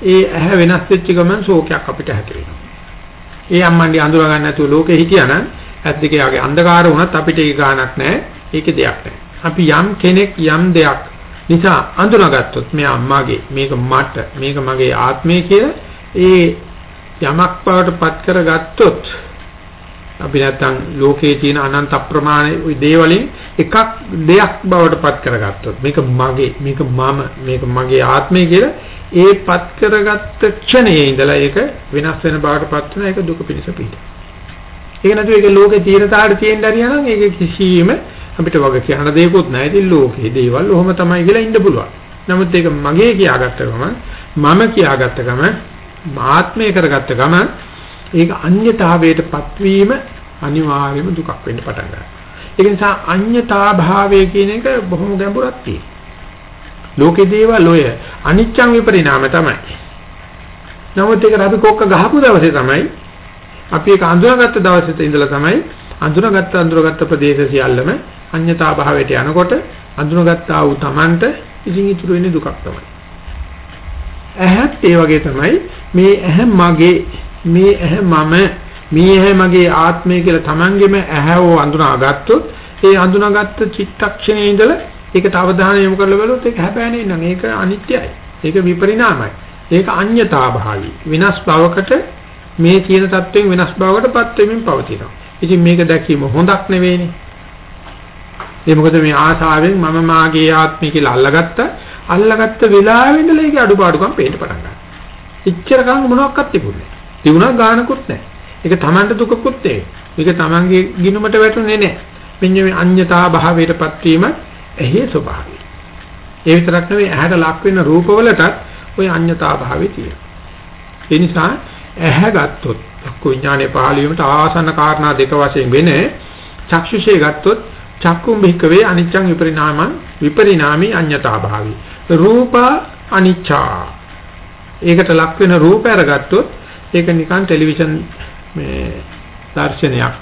ඒ ඇහැ වෙනස් වෙච්ච ගමන් ශෝකයක් අපිට හැදෙනවා. ඒ අම්මන්ඩි අඳුනා ගන්න නැතුව ලෝකේ හිටියානම් ඇස් දෙක යාගේ අන්ධකාර වුණත් අපිට ඒක ගාණක් නැහැ. ඒකේ දෙයක් නැහැ. අපි යම් කෙනෙක් යම් දෙයක් නිසා අඳුනාගත්තොත් මෙයා අම්මාගේ මේක මට මේක මගේ ආත්මය කියලා ඒ යමක් බවට පත් කරගත්තොත් අපි නැත්තම් ලෝකයේ තියෙන අනන්ත අප්‍රමාණ දේවලින් එකක් දෙයක් බවට පත් කරගත්තොත් මේක මගේ මේක මම මේක මගේ ආත්මය කියලා ඒ පත් කරගත්ත ක්ෂණයේ ඉඳලා ඒක වෙනස් වෙන බවට පත් වෙන එක දුක පිණිස පිට. ඒක නැතුව ඒක ලෝකේ තියෙන තාඩ තියෙන්න හරියනම් ඒක කිසිම අපිට වගේ කියන දෙයක්වත් නැහැ. ඉතින් ලෝකේ දේවල් ඔහොම තමයි කියලා ඉන්න පුළුවන්. නමුත් ඒක මගේ කියාගත්ත ගමන් මම කියාගත්ත ගමන් ආත්මය කරගත්ත ගමන් ඒක අන්‍යතාවයටපත් වීම අනිවාර්යයෙන්ම දුකක් වෙන්න පටන් ගන්නවා. ඒ නිසා අන්‍යතා භාවය කියන එක බොහොම ගැඹුරක් තියෙනවා. ලෝකේ දේවල් ඔය අනිච්චං විපරිණාම තමයි. නමුත් ඒක අපි කොක්ක ගහපු දවසේ තමයි අපි ඒක අඳුනගත්ත දවසේ ඉඳලා තමයි අඳුනගත්ත අඳුනගත්ත ප්‍රදේශ සියල්ලම අඤ්‍යතා භාවයට යනකොට අඳුනගත්තා වූ Tamanට ඉතින් ඉතුරු වෙන්නේ දුකක් තමයි. ඇහත් ඒ වගේ තමයි මේ ඇහැ මගේ මේ ඇහැ මම මේ ඇහැ මගේ ආත්මය කියලා Tamanගෙම ඇහැව අඳුනාගත්තොත් ඒ අඳුනාගත්ත චිත්තක්ෂණයේ ඉඳලා ඒකට අවධානය යොමු කරලා බලුවොත් ඒක හැපෑනේ නං ඒක අනිත්‍යයි. ඒක විපරිණාමයි. ඒක අඤ්‍යතා භාවී. විනාශ භවකට මේ කියන தත්වෙන් වෙනස් බවකටපත් වෙමින් පවතිනවා. ඉතින් මේක දැකීම හොඳක් නෙවෙයිනේ. ඒ මොකද මේ ආශාවෙන් මම මාගේ ආත්මය කියලා අල්ලගත්ත අල්ලගත්ත වෙලාවෙ ඉඳලා ඒක අඩුපාඩුකම් පේන්න පටන් ගන්නවා. ඉච්චරකම් මොනවත් තිබුණේ නැහැ. තිබුණා ගානකුත් නැහැ. ඒක Tamanට දුකකුත් නැහැ. මේක Tamanගේ ගිනුමට වැටුනේ නැහැ. මෙන්න මේ අඤ්‍යතා භාවයටපත් වීම එහි ස්වභාවය. ඒ විතරක් නෙවෙයි ඇහැට ලක් වෙන රූපවලටත් ওই අඤ්‍යතා භාවය තියෙනවා. ඒ නිසා ඇහැ ගත්තොත් චක්කු විඥානේ පහළ වීමට ආසන්න කාරණා දෙක වශයෙන් වෙන චක්ෂුෂේ ගත්තොත් චක්කුම් භික්කවේ අනිච්චං විපරිණාමං විපරිණාමී අඤ්‍යතා භාවි. රූප අනිච්චා. ඒකට ලක් වෙන රූප අරගත්තොත් ඒක නිකන් ටෙලිවිෂන් මේ දර්ශනයක්.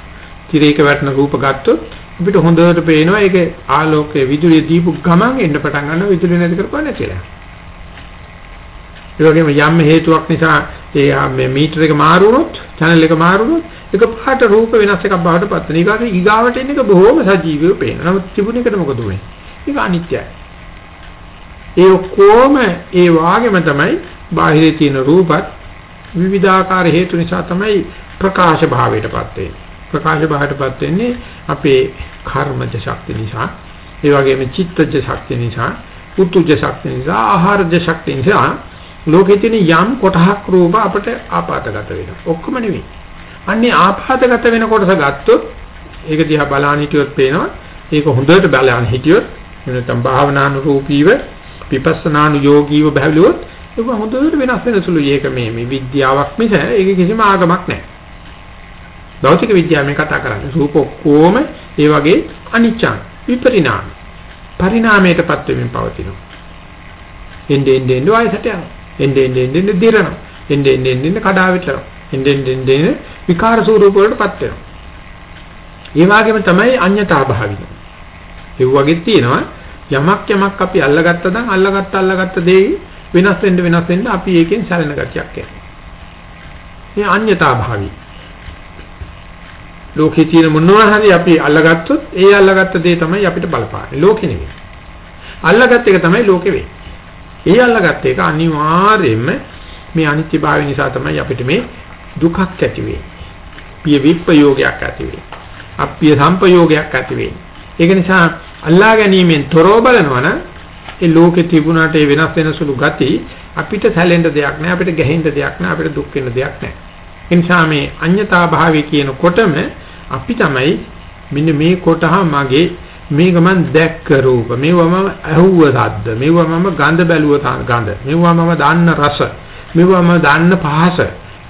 තිරයක වැටෙන රූප ගත්තොත් අපිට හොඳට පේනවා ඒක ආලෝකයේ විදුලිය දීපු ගමන් එන්න පටන් ගන්නවා විදුලිය නැති කරපුවා කියලා. ඒ වගේම යම් හේතුවක් නිසා ඒ මේ මීටර එක මාරු වුණොත් channel එක මාරු වුණොත් එක පාට රූප වෙනස් එකක් බවට පත් වෙනවා. ඊගාට ඊගාවට එන එක බොහොම සජීවීව පේනවා. නමුත් තිබුණ එකට මොකද වෙන්නේ? ඒක අනිත්‍යයි. ඒ ඔක්කොම ඒ වාගේම තමයි බාහිරේ තියෙන රූපත් විවිධාකාර හේතු නිසා තමයි ප්‍රකාශ භාවයටපත් වෙන්නේ. ප්‍රකාශ භාවයටපත් වෙන්නේ අපේ කර්මජ ශක්තිය නිසා, ඒ වගේම චිත්තජ ශක්තිය නිසා, උතුජ ශක්තිය නිසා, ආහාරජ ශක්තිය නිසා ලෝකේ තියෙන යම් කොටහක් රූප අපට ආපాతගත වෙනවා. ඔක්කොම නෙවෙයි. අන්නේ ආපాతගත වෙන කොටස ගත්තොත් ඒක දිහා බලන්න හිටියොත් පේනවා. ඒක හොඳට බලන්න හිටියොත් නැත්නම් භාවනානුරූපීව විපස්සනානුයෝගීව බැලුවොත් ඒක හොඳට වෙනස් වෙන සුළුයි. ඒක මේ මේ විද්‍යාවක් මිස ඒක කිසිම ආගමක් නැහැ. භෞතික විද්‍යාව මේ කතා කරන්නේ රූප ඔක්කොම ඒ වගේ අනිච්චං විපරිණාම පරිණාමයටපත් වෙමින් පවතිනවා. එන්නේ එන්නේ එන්නේ ආයසට යනවා. එන්නේ එන්නේ එන්නේ දිරනවා. එන්නේ එන්නේ එන්නේ කඩා වැටෙනවා. එන්නේ එන්නේ එන්නේ විකාර ස්වරූප වලටපත් වෙනවා. ඒ වගේම තමයි අඤ්‍යතා භාවික. ඒ වගේ තියෙනවා යමක් යමක් අපි අල්ලගත්ත දන් අල්ලගත්ත අල්ලගත්ත දේ වෙනස් වෙන්න වෙනස් වෙන්න අපි ඒකෙන් සැලෙන ගතියක් එනවා. මේ අඤ්‍යතා භාවි. ලෝකේ තියෙන මොනවා හරි අපි අල්ලගත්තොත් ඒ අල්ලගත්ත දේ තමයි අපිට බලපාන්නේ. ලෝකෙ නෙවෙයි. අල්ලගත්ත එක තමයි ලෝකෙ වෙන්නේ. ඒ අල්ලගත්ත එක අනිවාර්යයෙන්ම මේ අනිත්‍ය භාවය නිසා තමයි අපිට මේ දුකක් ඇති වෙන්නේ. පිය විප්පයෝගයක් ඇති වෙන්නේ. අප්පිය සම්පයෝගයක් ඇති වෙන්නේ. ඒක නිසා අල්ලා ගැනීමෙන් තොරව බලනවනම් ඒ ලෝකේ තිබුණාට ඒ වෙනස් වෙන සුළු ගති අපිට සැලෙන්න දෙයක් නැහැ අපිට ගැහෙන්න දෙයක් නැහැ අපිට දුක් වෙන්න දෙයක් නැහැ. ඒ නිසා මේ අඤ්‍යතා භාවය කියනකොටම අපි තමයි මෙන්න මේ කොටහ මගේ මේක මම දැක්ක රූප මේවා මම ඇහුව සද්ද මේවා මම ගඳ බැලුව ගඳ මේවා මම දන්න රස මේවා මම දන්න පහස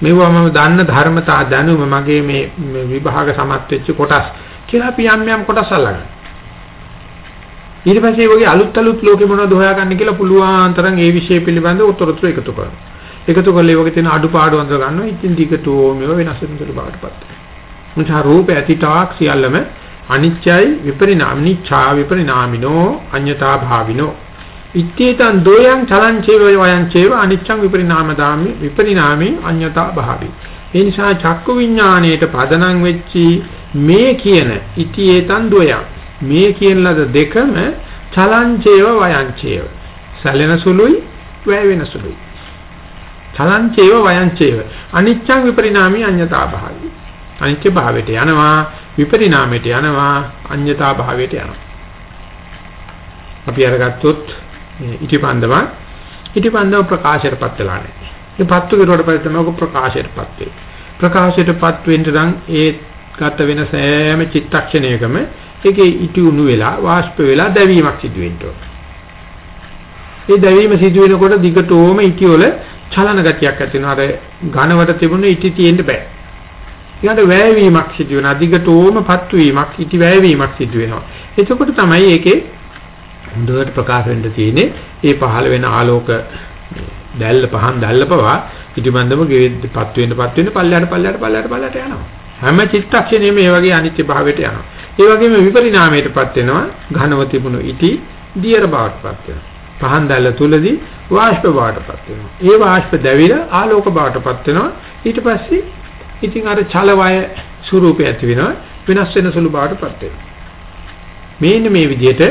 මේවා මම දන්න ධර්මතා දැනුම මගේ මේ විභාග සමත් වෙච්ච කොටස් කියලා අපි යම් යම් කොටස් අල්ලගන්න. ඊට පස්සේ වගේ අලුත් අලුත් ලෝකෙ මොනවද හොයාගන්න කියලා පුළුවන් තරම් ඒ විෂය පිළිබඳව උත්තරතුරු එකතු කරනවා. එකතු කරලා ඒ වගේ තියෙන අඩුපාඩු අඳ ගන්නවා. ඉතින් දිගටම මේවා වෙනස් වෙන සුළු බවටපත් වෙනවා. මුචා රූප ඇතිතාක් සියල්ලම අනිච්චයි විපරිණාමිනිච්ඡා විපරිණාමිනෝ අඤ්‍යතා භාවිනෝ. ඉත්තේතං දෝයං චලං චේව වයං චේව අනිච්ඡං විපරිණාමදාමි විපරිණාමේ අඤ්‍යතා භාවි. ඒ නිසා චක්කු විඥාණයට පදනම් වෙච්චි මේ කියන ඉතිේතං දෝයං. මේ කියන ලද දෙකම චලං චේව වයං චේව සැලෙන සුළුයි වැය වෙන සුළුයි. චලං චේව වයං චේව අනිච්ඡං විපරිණාමේ අඤ්‍යතා භාවි. අනිත්‍ය භාවයට යනවා විපරිණාමයට යනවා අඤ්‍යතා භාවයට යනවා අපි අරගත්තොත් ඉටිපන්දම ඉටිපන්දම ප්‍රකාශයටපත් වෙලා නැහැ. ඒ පත්තු කෙරුවට පස්සේ තමයි ඔක ප්‍රකාශයටපත් වෙන්නේ. ප්‍රකාශයටපත් වෙන්න නම් ඒ ගත වෙන සෑම චිත්තක්ෂණයකම ඒකේ ඉටිඋණු වෙලා වාෂ්ප වෙලා දැවීමක් සිදු වෙන්න ඕන. ඒ දැවීම සිදු වෙනකොට දිගටම ඉටිවල චලන ගතියක් ඇති වෙනවා. අර ඝනවට තිබුණ ඉටි තියෙන්න බෑ. ඊට වැයවීමක් සිදු වෙනවා. දිගටම පත්තු වීමක්, ඉටි වැයවීමක් සිදු වෙනවා. එතකොට තමයි ඒකේ හොඳට ප්‍රකාශ වෙන්න තියෙන්නේ ඒ පහළ වෙන ආලෝක දැල්ල පහන් දැල්ල පවා ඉටිබන්දම ගෙවිපත් වෙන්න පත් වෙන්න පල්ලයට පල්ලයට පල්ලයට පල්ලයට යනවා. හැම චිත්තක්ෂණයෙම මේ වගේ අනිත්‍ය භාවයට යනවා. ඒ වගේම විපරිණාමයටපත් වෙනවා ඝනව තිබුණු ඉටි දියර බවටපත් වෙනවා. පහන් දැල්ල තුලදී වාෂ්ප බවටපත් වෙනවා. ඒ වාෂ්ප දැවිලා ආලෝක බවටපත් වෙනවා. ඊට පස්සේ ඉතින් අර චලවය ස්වරූපය ඇති වෙනවා වෙනස් වෙන සුළු බවටපත් වෙනවා. මේන්න මේ විදිහට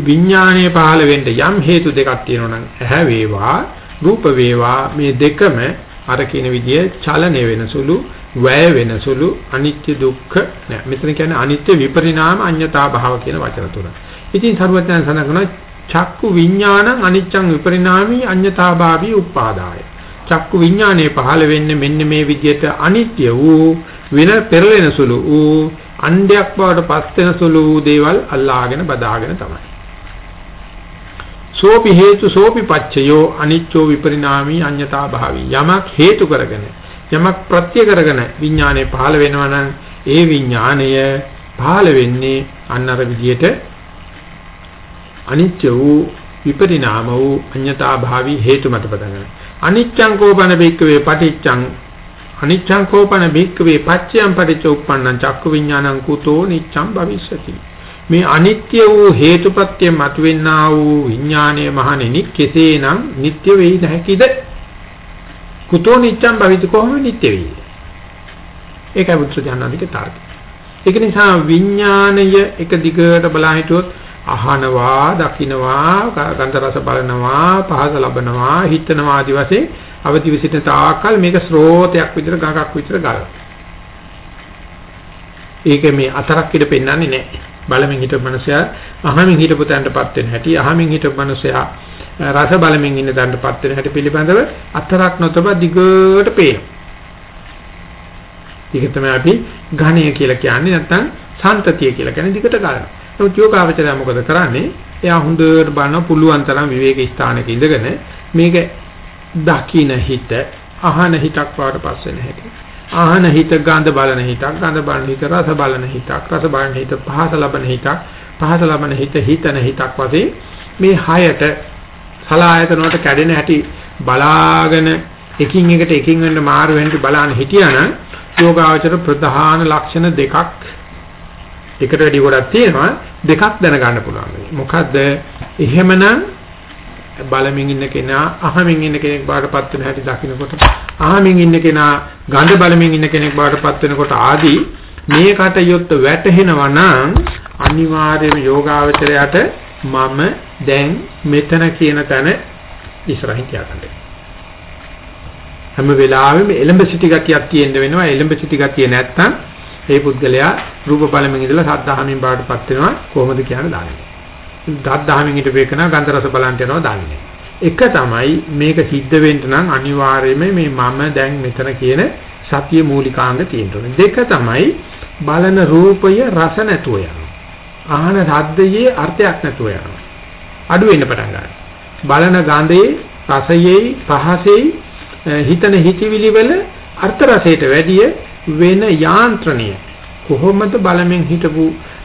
විඥානයේ පහළ වෙන්න යම් හේතු දෙකක් තියෙනවා නම් ඇහැ වේවා රූප වේවා මේ දෙකම අර කියන විදිය චලනය වෙන සුළු වැය වෙන සුළු අනිත්‍ය දුක්ඛ නෑ මෙතන කියන්නේ අනිත්‍ය විපරිණාම අඤ්‍යතා භාව කියන වචන තුන. ඉතින් සරුවත්යන් සඳහන් චක්කු විඥානං අනිච්ඡං විපරිණාමී අඤ්‍යතා භාවී උපාදාය. චක්කු විඥානයේ පහළ වෙන්නේ මෙන්න මේ විදියට අනිත්‍ය වූ වෙන පෙරලෙන සුළු වූ අණ්ඩයක් බවට පස් වෙන සුළු වූ දේවල් අල්ලාගෙන බදාගෙන තමයි. සෝපි හේතු සෝපි පච්චයෝ අනිච්චෝ විපරිණාමී අඤ්ඤතා භාවී යමක් හේතු කරගෙන යමක් ප්‍රත්‍ය කරගෙන විඥානය පහළ වෙනවා නම් ඒ විඥානය පහළ වෙන්නේ අන්නර විදියට අනිත්‍ය වූ විපරිණාම වූ අඤ්ඤතා භාවී හේතු මත පදගෙන අනිච්ඡං කෝපන භික්කවේ පටිච්චං අනිච්ඡං කෝපන භික්කවේ පච්චයන් පටිච්ච උප්පන්නං චක්කු විඥානං කුතෝ නිච්ඡං භවිෂ්‍යති. මේ අනිත්‍ය වූ හේතුපත්‍ය මතුවෙන්නා වූ විඥානයේ මහණෙනි කෙසේනම් නිට්ටය වෙයි නැකිද කුතෝ නිච්ඡං භවිත කොහොම නිට්ටය වෙයි ඒකයි බුද්ධ ඥානාධික තර්කය ඒක නිසා විඥාණය එක දිගට බලා හිටියොත් අහනවා, දකින්නවා, ගන්ධ රස බලනවා, පහස ලබනවා, හිතනවා ආදි වශයෙන් අවදි විසිට තාකල් මේක ස්රෝතයක් විතර ගඟක් විතර ගලනවා. ඒක මේ අතරක් ඉඳ පෙන්වන්නේ නැහැ. බලමින් හිටපු මනුස්සයා අහමින් හිටපු තැනටපත් වෙන හැටි, අහමින් හිටපු මනුස්සයා රස බලමින් ඉන්න තැනටපත් වෙන හැටි පිළිබඳව අතරක් නොතබ දිගට පේනවා. ඒක තමයි අපි ඝණය කියලා කියන්නේ නැත්නම් සන්තතිය කියලා කියන්නේ දිගට ගන්නවා. නමුත් යෝගාවචරය මොකද කරන්නේ? එයා හොඳට බලන පුළුවන් තරම් විවේක ස්ථානක ඉඳගෙන මේක දකින්න හිත අහන හිතක් වාට පස් වෙන හැටි. ආහන හිත ගඳ බලන හිතක් ගඳ බලන හිත රස බලන හිතක් රස බලන හිත පහස ලබන හිතක් පහස ලබන හිත හිතන හිතක් වශයෙන් මේ හයට සලායතන වලට කැඩෙන හැටි බලාගෙන එකින් එකට එකින් වෙන මාරු වෙන්න බලන්න හිටියනම් යෝගාචර ප්‍රධාන ලක්ෂණ දෙකක් එකට වැඩි ගොඩක් තියෙනවා දෙකක් දැනගන්න පුළුවන්. මොකද්ද? එහෙමනම් බලමින් ඉන්න කෙනා අහමින් ඉන්න කෙනෙක් බාටපත් වෙන හැටි දකින්නකොට අහමින් ඉන්න කෙනා ගඳ බලමින් ඉන්න කෙනෙක් බාටපත් වෙනකොට ආදී මේ කටයුත්ත වැටහෙනවා නම් අනිවාර්යයෙන්ම යෝගාවචරයට මම දැන් මෙතන කියන තැන ඉස්සරහින් තියාගන්න. හැම වෙලාවෙම එලඹ සිටි ගතියක් තියෙන්න වෙනවා. එලඹ සිටි ගතිය නැත්තම් ඒ පුද්ගලයා රූප බලමින් ඉඳලා සද්ධාහමින් බාටපත් වෙනවා කොහොමද කියන දාන්නේ. සද්ධාහමින් හිටපේකන ගන්ධ රස බලන්ට යනවා දාන්නේ. එක තමයි මේක සිද්ධ වෙන්න නම් අනිවාර්යයෙන්ම මේ මම දැන් මෙතන කියන සතිය මූලිකාංග තියෙන්න දෙක තමයි බලන රූපය රස නැතුව යනවා. ආහන ශබ්දයේ අර්ථයක් නැතුව යනවා. අඩු වෙන්න පටන් ගන්නවා. බලන ගඳේ රසයේ පහසේ හිතන හිතවිලි වල අර්ථ රසයට වැඩිය වෙන යාන්ත්‍රණය. කොහොමද බලමින් හිටපු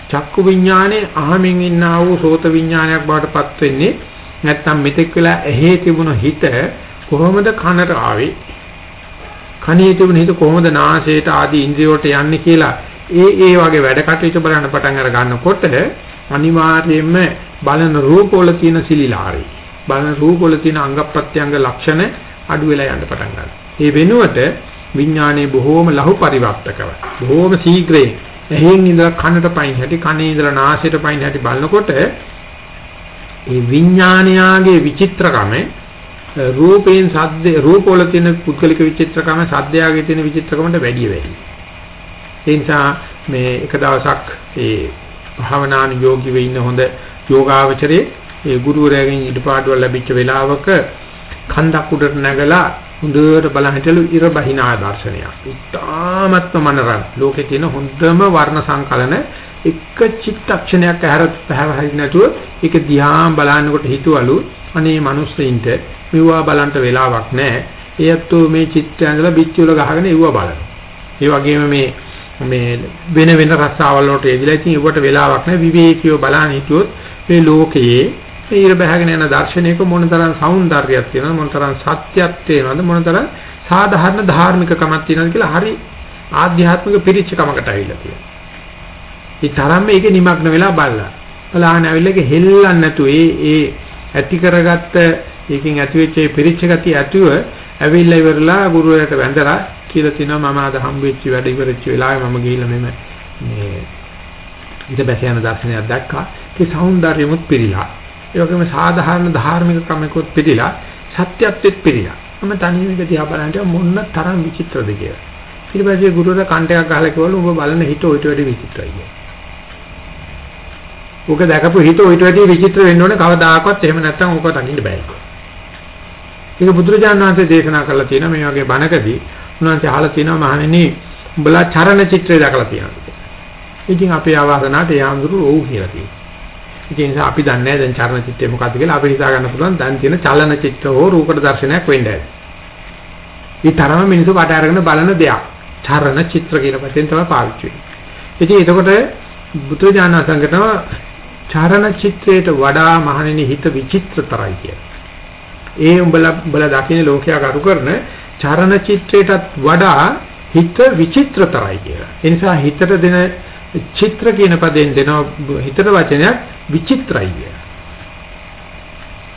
චක්කු විඥානේ අහමින් ඉන්නා වූ සෝත විඥානයක් බවට පත් වෙන්නේ? නැත්නම් මෙතෙක් වෙලා ඇහි තිබුණ හිත කොහොමද කනට ආවේ? කනේ තිබුණ හිත කොහොමද නාසයට ආදී ඉන්ද්‍රියවලට යන්නේ කියලා ඒ ඒ වගේ වැඩ කටයුතු බලන්න පටන් අර ගන්නකොට අනිවාර්යයෙන්ම බලන රූපවල තියෙන සිලිලාරේ බලන රූපවල තියෙන අංග ප්‍රත්‍යංග ලක්ෂණ අඩු වෙලා යන්න පටන් ගන්නවා. ඒ වෙනුවට විඥානයේ බොහෝම ලහු පරිවර්තකව බොහෝම ශීඝ්‍රයෙන් එහෙන් ඉඳලා කනට පයින් හැටි කනේ ඉඳලා නාසයට පයින් හැටි බලනකොට ඒ විඥානයාගේ විචිත්‍රකම රූපයෙන් සද්ද රූපවල තියෙන පුද්ගලික විචිත්‍රකම සද්දයාගේ තියෙන විචිත්‍රකමට වැඩි වැඩි. ඒ නිසා මේ එක දවසක් ඒ භාවනාන යෝගී වෙ ඉන්න හොඳ යෝගාවචරයේ ඒ ගුරුවරයාගෙන් ඉදපාඩුවක් ලැබිච්ච වෙලාවක කන්දක් උඩට නැගලා හොඳට බලන් හිටලු ඉර බහිනා දර්ශනයක්. ඉතාමත්ම මනරන්. ලෝකේ තියෙන හොඳම වර්ණ සංකලන එක චිත්තක්ෂණයක් ඇහැර පැහැවහරි නැතුව ඒක දිහා බලනකොට හිතවලු අනේ මිනිස්සුන්ට මෙවුවා බලන්න වෙලාවක් නැහැ. ඒත් මේ චිත්‍රය ඇඳලා පිටිවල ගහගෙන එවුවා බලනවා. ඒ වගේම මේ මේ වෙන වෙන රස්සාවල් වලට එදිලා ඉතින් ඒවට වෙලාවක් නැහැ විවේකීව බලන්න හිටියොත් මේ ලෝකයේ ඊර බහගෙන යන දර්ශනයක මොනතරම් సౌందර්යයක් තියෙනවද මොනතරම් සත්‍යයක් තියෙනවද මොනතරම් සාධාරණ ධාර්මිකකමක් තියෙනවද කියලා හරි ආධ්‍යාත්මික පිරිච්චකමකට ඇවිල්ලා තියෙනවා. ඒ තරම් මේකේ নিমগ্ন වෙලා බලලා. බලහන් ඇවිල්ලා ඒක හෙල්ලන්නේ නැතු ඒ ඒ ඇති කරගත්ත ඒකෙන් ඇතිවෙච්ච ඒ පිරිච්ච ගතිය ඇතුව ඇවිල්ලා ඉවරලා ගුරුවරයාට වැඳලා කියලා තිනවා මම අද හම්බෙච්ච වැඩ ඉවරච්ච වෙලාවේ මම ගිහිල්ලා මෙම මේ ඉඳ බැස යන දර්ශනයක් දැක්කා. ඒ సౌందර්යෙමුත් පිරීලා. ඒ වගේම සාධාරණ ධාර්මික කමකුත් පිළිලා සත්‍යත්වෙත් පිළිලා. මම තනියම එක දිහා බලනට මොන්න තරම් විචිත්‍රද කියලා. ඊට පස්සේ ගුරුවරයා කන්ටයක් ගහලා කිව්වලු ඔබ බලන හිත ඔයිට වැඩි විචිත්‍රයි කියලා. ඔක දැකපු හිත ඔයිට වැඩි විචිත්‍ර වෙන්න ඕනේ කවදාකවත් එහෙම නැත්නම් ඕක දකින්න බෑ. ඒක බුදුරජාණන් වහන්සේ දේශනා කළා තියෙනවා මේ වගේ බණකදී උන්වහන්සේ අහලා තියෙනවා මහණෙනි උඹලා චරණ චිත්‍රය දැකලා තියෙනවා. ඉතින් අපේ ආවාසනාවට ඒ ආඳුරු ඔව් කියලා කියනවා. ඒ නිසා අපි දන්නේ නැහැ දැන් චර්ණ චිත්තය මොකක්ද කියලා අපිට හිතා ගන්න පුළුවන් දැන් තියෙන චලන චිත්ත හෝ රූපක දර්ශනයක් වෙන්න ඇති. ඒ තරම මිනිස්සු කට අරගෙන බලන දෙයක්. චරණ චිත්‍ර කියන වචෙන් තමයි පාවිච්චි වෙන්නේ. ඉතින් එතකොට බුදුජානක සංගතව චරණ චිත්‍රයට වඩා මහණෙනි හිත විචිත්‍රතරයි කියලා. ඒ උඹලා උඹලා දකින්න ලෝකයා කරු කරන චරණ චිත්‍රයටත් වඩා හිත විචිත්‍රතරයි කියලා. ඒ නිසා හිතට දෙන චිත්‍ර කියන පදයෙන් දෙන හිතට වචනයක් විචිත්‍රයි කියලා.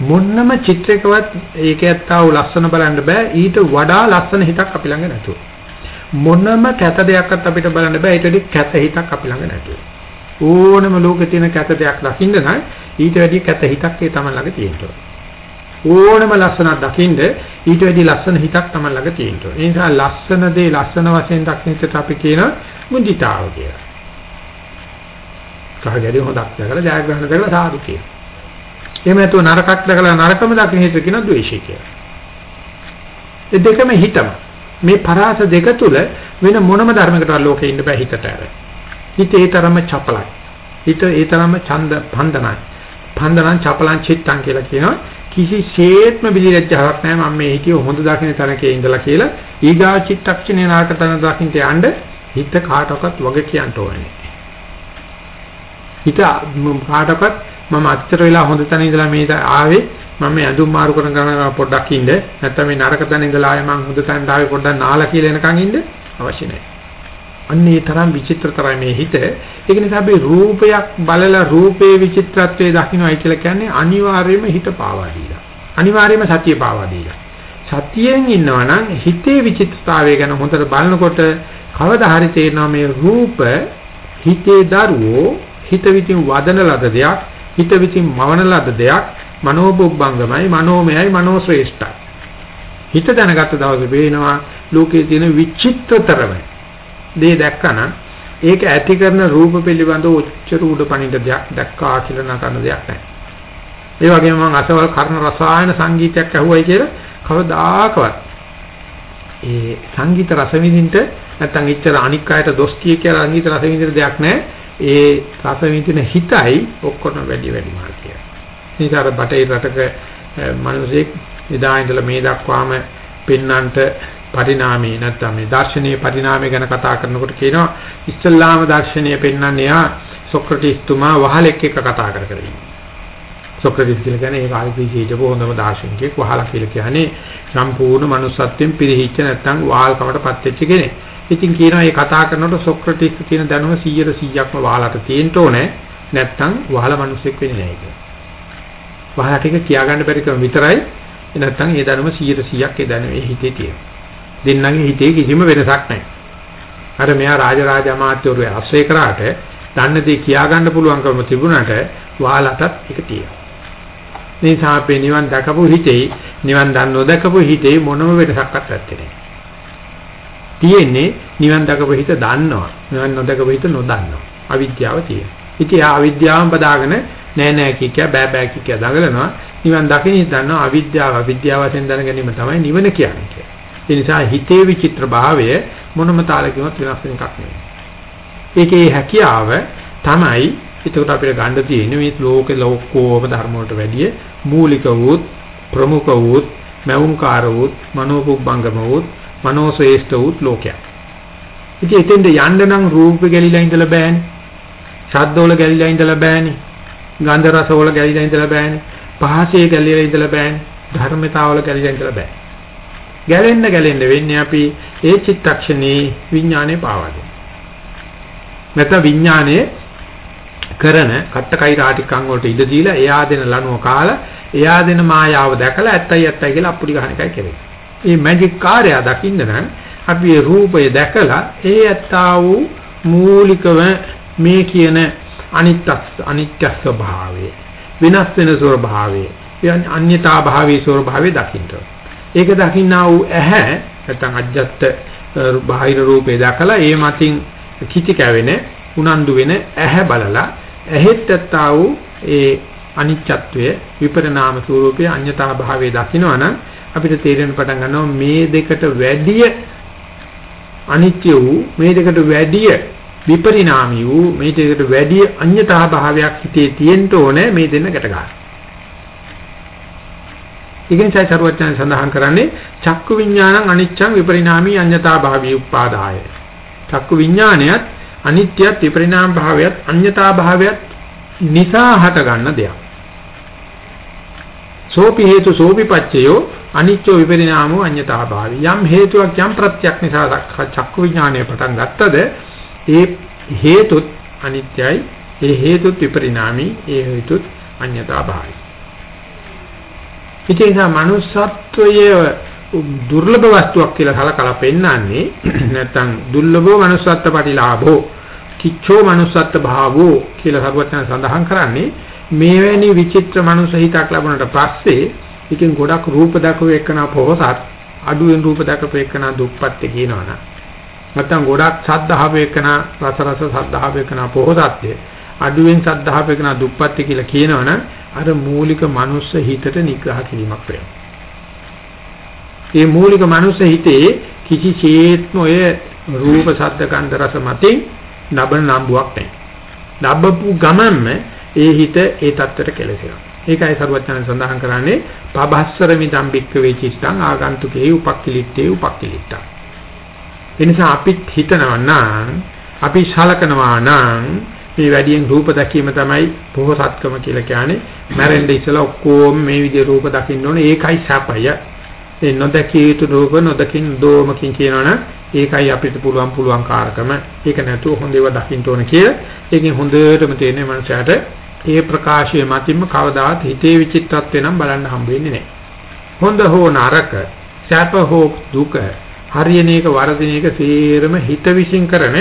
මොන්නම චිත්‍රයකවත් ඒකයත් ආව ලස්සන බලන්න බෑ ඊට වඩා ලස්සන හිතක් අපි ළඟ නැතුව. මොනම කැත දෙයක්වත් අපිට බලන්න බෑ ඊට වඩා කැත හිතක් අපි ළඟ නැතුව. ඕනම ලෝකේ තියෙන කැත දෙයක් දකින්න නම් ඊට වැඩිය කැත හිතක් ඒ තමයි ළඟ තියෙන්න ඕනම ලස්සනක් දකින්න ඊට වැඩිය ලස්සන හිතක් තමයි ළඟ තියෙන්න ඕනේ. ඒ නිසා ලස්සන දේ ලස්සන වශයෙන් දකින්නට අපි කියන මුදිතාව කියලා. කහගැඩි හොදක් දැකලා ජයග්‍රහණ කරලා සාදු කියනවා. එහෙම නැතුව නරකක් දැකලා නරකම දකින්න හිත කියන ද්වේෂය කියලා. ඒ දෙකම හිතම. මේ පරාස දෙක තුල වෙන මොනම ධර්මයකටවත් ලෝකේ ඉන්න බෑ හිතට ඇර. හිත ඒ තරම චපලයි. හිත ඒ තරම ඡන්ද පන්දනයි. පන්දනං චපලං චිත්තං කියලා කියනවා. කිසිසේත්ම බිලිලැජ්ජාවක් නැහැ මම මේ හිතිය හොඳ දකින්න තැනකේ ඉඳලා කියලා ඊගා චිත්තක්ෂණේ නාට තන දකින්න යන්න හිත කාටවත් වගේ කියන්න ඕනේ. හිත කාටවත් මම අච්චර වෙලා හොඳ තැන ඉඳලා මේ ආවේ මම මේ ඇඳුම් මාරු කරන ගමන් පොඩ්ඩක් ඉන්න නැත්නම් මේ නරක තැන ඉඳලා ආයේ මම හොඳ තැනට ආවේ පොඩ්ඩක් නාලා කියලා එනකන් ඉන්න අවශ්‍ය නැහැ. අන්නේ තරම් විචිත්‍රතරයි මේ හිත. ඒක නිසා අපි රූපයක් බලලා රූපේ විචිත්‍රත්වයේ දකින්නයි කියලා කියන්නේ අනිවාර්යයෙන්ම හිත පාවා දීලා. අනිවාර්යයෙන්ම සතිය පාවා දීලා. සතියෙන් ඉන්නවා නම් හිතේ විචිත්‍රතාවය ගැන හොඳට බලනකොට කවදා හරි තේරෙනවා මේ රූප හිතේ දරුවෝ හිත විසින් වදන ලද දෙයක් හිත විසින් මවන ලද දෙයක් මනෝබුබ්බංගමයි මනෝමයයි මනෝශ්‍රේෂ්ඨයි හිත දැනගත්ත දවසේ පේනවා ලෝකයේ තියෙන විචිත්‍රතරම දේ දැක්කනම් ඒක ඇති කරන රූප පිළිබඳව උච්චර උඩ පණින්න දෙයක් දැක්කා කියලා නතන දෙයක් නැහැ. ඒ වගේම මම අසවල් කර්ණ රසායන සංගීතයක් අහුවයි කියලා කවදාකවත් ඒ සංගීත රස විඳින්න නැත්නම් ඉච්චර අනික් අයට දොස් කිය කියලා සංගීත රස විඳින දෙයක් නැහැ. ඒ රස විඳින හිතයි ඔක්කොම වැඩි වැඩි මාර්ගය. නිසා අර බටේ රටක මිනිසෙක් එදා ඉඳලා මේ දක්වාම පෙන්නන්ට පරිණාමේ නැත්නම් මේ දාර්ශනීය පරිණාමය ගැන කතා කරනකොට කියනවා ඉස්ලාම දාර්ශනීය පෙන්වන්නේ ආ සොක්‍රටිස් තුමා වහලෙක් එක්ක කතා කර කර ඉන්නේ. සොක්‍රටිස් කියලා කියන්නේ ඒ කාලේ ජීවිතේ හොඳම දාර්ශනිකයෙක් වහලා කියලා කියන්නේ සම්පූර්ණ manussත්වයෙන් පිරිහිච්ච නැත්නම් වාල්කමටපත් වෙච්ච කෙනෙක්. ඉතින් කියනවා මේ කතා කරනකොට සොක්‍රටිස් කියන දැනුම 100 100ක්ම වහලට තියෙන්න ඕනේ නැත්නම් වහලා මිනිස්සෙක් වෙන්නේ නැහැ කියලා. වහලා ටික කියාගන්න බැරි කම විතරයි නැත්නම් ඒ දැනුම 100 100ක් ඒ දැනුමේ හිතේ තියෙනවා. දෙන්නගේ හිතේ කිසිම වෙනසක් නැහැ. අර මෙයා රාජරාජ අමාත්‍යවරු ආශ්‍රය කරාට දන්න දේ කියා ගන්න පුළුවන්කම තිබුණාට වාලටත් ඒක තියෙනවා. මේ සාපේ නිවන් දකපු හිතේ නිවන් දන් නොදකපු හිතේ මොනම වෙනසක්වත් නැත්තේ නෑ. තියෙන්නේ නිවන් දකපු හිත දන්නවා. නිවන් නොදකපු හිත නොදන්නවා. අවිද්‍යාව තියෙනවා. ඉතින් ආ අවිද්‍යාවම බදාගෙන නෑ නෑ කිය බෑ බෑ කිය දඟලනවා. නිවන් දකින්න දන්නවා අවිද්‍යාව අවිද්‍යාව වශයෙන් දැන ගැනීම තමයි නිවන කියන්නේ. ඒ නිසා හිතේ විචිත්‍ර භාවය මොනම තාලකින්වත් වෙනස් වෙන එකක් නෙවෙයි. ඒකේ හැකියාව තමයි එතකොට අපිට ගන්න තියෙන්නේ මේ ලෝකේ ලෝකෝම ධර්ම වලට වැඩිය මූලික වූත් ප්‍රමුඛ වූත් මෞංකාර වූත් මනෝපුබ්බංගම වූත් මනෝශ්‍රේෂ්ඨ වූත් ලෝකයක්. ඉතින් එතෙන්ද යන්න නම් රූප ගැලිලා ඉඳලා බෑනේ. ශබ්ද වල ගැලිලා ඉඳලා බෑනේ. ගන්ධ රස වල ගැලිලා ඉඳලා බෑනේ. පහසේ ගැලිලා ඉඳලා බෑනේ. ධර්මතාවල ගැලිලා ඉඳලා බෑ. ගැලෙන්න ගැලෙන්න වෙන්නේ අපි ඒ චිත්තක්ෂණේ විඥානේ පාවා දෙන්න. නැත්නම් විඥානේ කරන කට්ටකයි රාටිකම් වලට ඉඩ දීලා එයා දෙන ලනුව කාලා එයා දෙන මායාව දැකලා ඇත්තයි ඇත්තයි කියලා අප්පුඩි ගන්න එකයි කරන්නේ. මේ මැජික් කාර්යය දකින්න නම් අපි ඒ රූපය දැකලා ඒ ඇත්තා වූ මූලිකව මේ කියන අනිත්‍ය අනිත්‍ය ස්වභාවය විනාශ වෙන ස්වභාවය කියන්නේ අන්‍යතා භාවී ස්වභාවය දකින්න ඕනේ. ඒක දකින්නා වූ ඇහැ නැත්නම් අජ්ජත් බාහිර රූපේ දැකලා ඒ මතින් කිචි කැවෙන උනන්දු වෙන ඇහැ බලලා ඇහෙත් ඇත්තා වූ ඒ අනිත්‍යත්වය විපරිණාම ස්වરૂපයේ අඤ්‍යතා භාවයේ දකින්නවනම් අපිට තේරෙන පටන් ගන්නවා මේ දෙකට වැඩිය අනිත්‍ය වූ මේ දෙකට වැඩිය විපරිණාමී වූ මේ දෙකට වැඩි අඤ්‍යතා භාවයක් හිතේ තියෙන්න ඕනේ මේ දෙන්න ගැට ගන්න. ඉගෙන චෛ සරුවචන සඳහන් කරන්නේ චක්කු විඥානං අනිච්චං විපරිණාමී අඤ්‍යතා භාවී උපාදාය. චක්කු විඥානයත් අනිත්‍යත් විපරිණාම භාවයත් අඤ්‍යතා භාවයත් නිසා හට ගන්න දෙයක්. සෝපි හේතු සෝපි පච්චයෝ අනිච්චෝ විපරිණාමෝ අඤ්‍යතා භාවී. යම් හේතුවක් යම් ප්‍රත්‍යක් නිසා චක්කු විඥානය පටන් ගත්තද ඒ හේතුත් අනිත්‍යයි ඒ හේතුත් විපරිණාමී ඒ හේතුත් අඤ්‍යතා භාවී. ඉතින් ඒ මනුස්සත්වයේ දුර්ලභ වස්තුවක් කියලා කලකලා පෙන්වන්නේ නැත්නම් දුර්ලභව manussත්ත්ව ප්‍රතිලාභෝ කිච්ඡෝ manussත්ත්ව භාවෝ කියලා සරුවචන සඳහන් කරන්නේ මේවැනි විචිත්‍ර මනුස්ස හිතක් ලැබුණට පස්සේ ඉතින් ගොඩක් රූප දක්ව එක්කන පොහසත් අඩුවෙන් රූප දක්ව එක්කන දුප්පත් කියනවනම් නැත්නම් ගොඩක් සද්ධාව එක්කන රස රස සද්ධාව එක්කන පොහසත්ය අඩුවෙන් සද්ධාව එක්කන දුප්පත් කියලා කියනවනම් අර මූලික මනුස්ස හිතට නිග්‍රහ කිරීමක් වෙනවා ඒ මූලික මනුස්ස හිතේ කිසිසේත්ම ඔය රූප ශබ්ද ගන්ධ රස මතින් නබන නම්බුවක් නැහැ. නබපු ගමන්ම ඒ හිත ඒ தත්තර කෙලසෙනවා. ඒකයි සරුවචන සඳහන් කරන්නේ පබස්සර මිදම් බික්ක වේචිත්තං ආගන්තුකේ උපක්ඛලිට්ඨේ උපක්ඛලිට්ඨං. ඒ නිසා අපිත් හිතනවා නම් අපි ශලකනවා නම් මේ වැඩියෙන් රූප දැකීම තමයි බොහෝසත්කම කියලා කියන්නේ. මැරෙන්න ඉස්සලා ඔක්කොම මේ විදිහේ රූප දකින්න ඕනේ. ඒකයි සපය. ඒ නොදකිය යුතු රූප නොදකින් දෝමකින් කියනවනම් ඒකයි අපිට පුළුවන් පුළුවන් කාර්කම ඒක නැතුව හොඳ ඒවා දකින්න ඕන කියලා ඒකෙන් හොඳටම තේරෙන්නේ මනසට ඒ ප්‍රකාශය මතින්ම කවදාත් හිතේ විචිත්තත්වේ නම් බලන්න හම්බ වෙන්නේ නැහැ හොඳ හෝ නරක සැප හෝ දුක හරියන එක වරදින එක සේරම හිත විශ්ින් කරන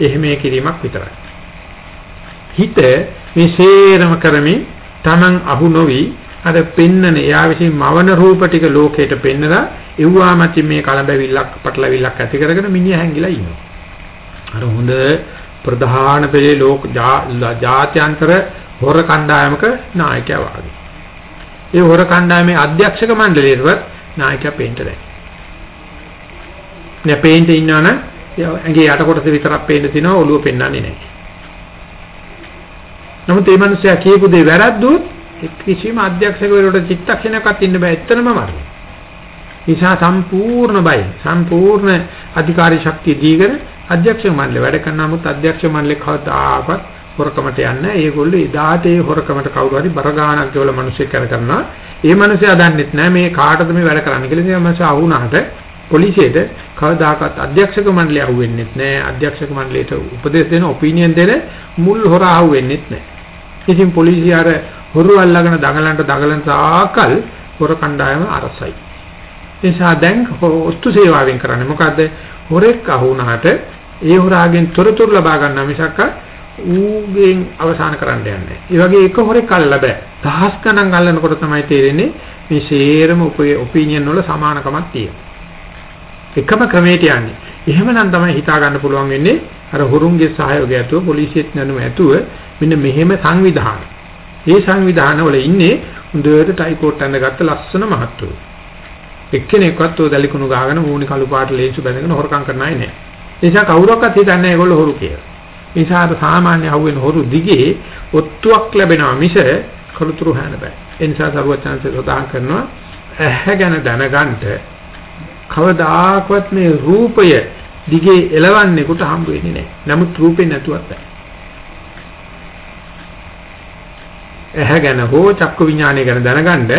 එහෙම කිරීමක් විතරයි හිත මේ සේරම කරමින් Taman අහු නොවි අර පෙන්නන එයා විසින් මවන රූප ටික ලෝකයට පෙන්නලා එව්වා මත මේ කලබැවිල්ලක් පටලවිල්ලක් ඇති කරගෙන මිනිහා හැංගිලා ඉන්නවා. අර හොඳ ප්‍රධාන පෙළේ ලෝක ජාත්‍යන්තර හොර කණ්ඩායමක නායකයා වගේ. ඒ හොර කණ්ඩායමේ අධ්‍යක්ෂක මණ්ඩලයේවත් නායකයා පේන්න නැහැ. නේ පේන්න ඉන්නවනම් ඇඟේ යට කොටස විතරක් පේන්න තිනවා ඔළුව පෙන්වන්නේ නැහැ. නමුත් මේ මිනිස්සයා කියපු දේ වැරද්දුවොත් කිසිම අධ්‍යක්ෂකවරයෙකුට චිත්තක්ෂණයක්වත් ඉන්න බෑ එතරම් මරණ. නිසා සම්පූර්ණ බය සම්පූර්ණ අධිකාරී ශක්තිය දීගෙන අධ්‍යක්ෂ මණ්ඩලය වැඩ කරන නමුත් අධ්‍යක්ෂ මණ්ඩලේ කවදාකවත් හොරකමට යන්නේ ඒගොල්ලෝ එදාට ඒ හොරකමට කවුරු හරි බර ගානක් ගෙවල මිනිස්සු කර කරනවා. ඒ මිනිස්සයා දන්නෙත් නෑ මේ කාටද මේ වැඩ කරන්නේ කියලා. ඉතින් මිනිස්සු අහුණාට පොලිසියට කවදාකවත් අධ්‍යක්ෂක මණ්ඩලය අහුවෙන්නෙත් නෑ අධ්‍යක්ෂක මණ්ඩලයට උපදෙස් දෙන ඔපිනියන් දෙන මුල් හොරා අහුවෙන්නෙත් නෑ ඉතින් පොලිසිය අර හොරු අල්ලගෙන දඟලන්ට දඟලන තාකල් හොර කණ්ඩායම අරසයි. ඒ නිසා දැන් ඔස්තු සේවාවෙන් කරන්නේ මොකද්ද? හොරෙක් අහුණාට ඒ හොරාගෙන් තොරතුරු ලබා ගන්න මිසක් ඌගෙන් අවසන් කරන්න යන්නේ. ඒ වගේ එක හොරෙක් අල්ලලා බෑ. දහස් ගණන් අල්ලනකොට තමයි තේරෙන්නේ මේ සේරම ඔපිනියන් වල සමානකමක් තියෙනවා. එකම ක්‍රමයට යන්නේ. එහෙමනම් තමයි හිතා ගන්න පුළුවන් වෙන්නේ අර හොරුන්ගේ සහයෝගය ඇතුව පොලිසියත් නැනුම ඇතුව මෙන්න මෙහෙම සංවිධානය ඒ සංවිධාන වල ඉන්නේ හොඳට ටයි කෝට් අඳගත්ත ලස්සන මහත්තුරු. එක්කෙනෙක්වත් ඔය දලිකුණු ගාගෙන මූණි කළු පාට ලේසු බැඳගෙන හොරකම් කරන්න ආයේ නැහැ. ඒ නිසා කවුරක්වත් හිතන්නේ නැහැ ඒගොල්ලෝ හොරු කියලා. ඒ නිසා අර සාමාන්‍ය අහුවෙන හොරු දිගේ ඔත්තුවක් ලැබෙනවා මිස කළුතුරු හෑන බෑ. ඒ නිසා සරුවචාන්සේ සදාහන් කරනවා ඇහැ ගැන දැනගන්න කවදාකවත් මේ රූපය දිගේ එලවන්නේකට හම්බ වෙන්නේ නැහැ. නමුත් රූපේ නැතුවත් බෑ. ඇහැ ගැන හෝ චක්කු විඥානය ගැන දැනගන්න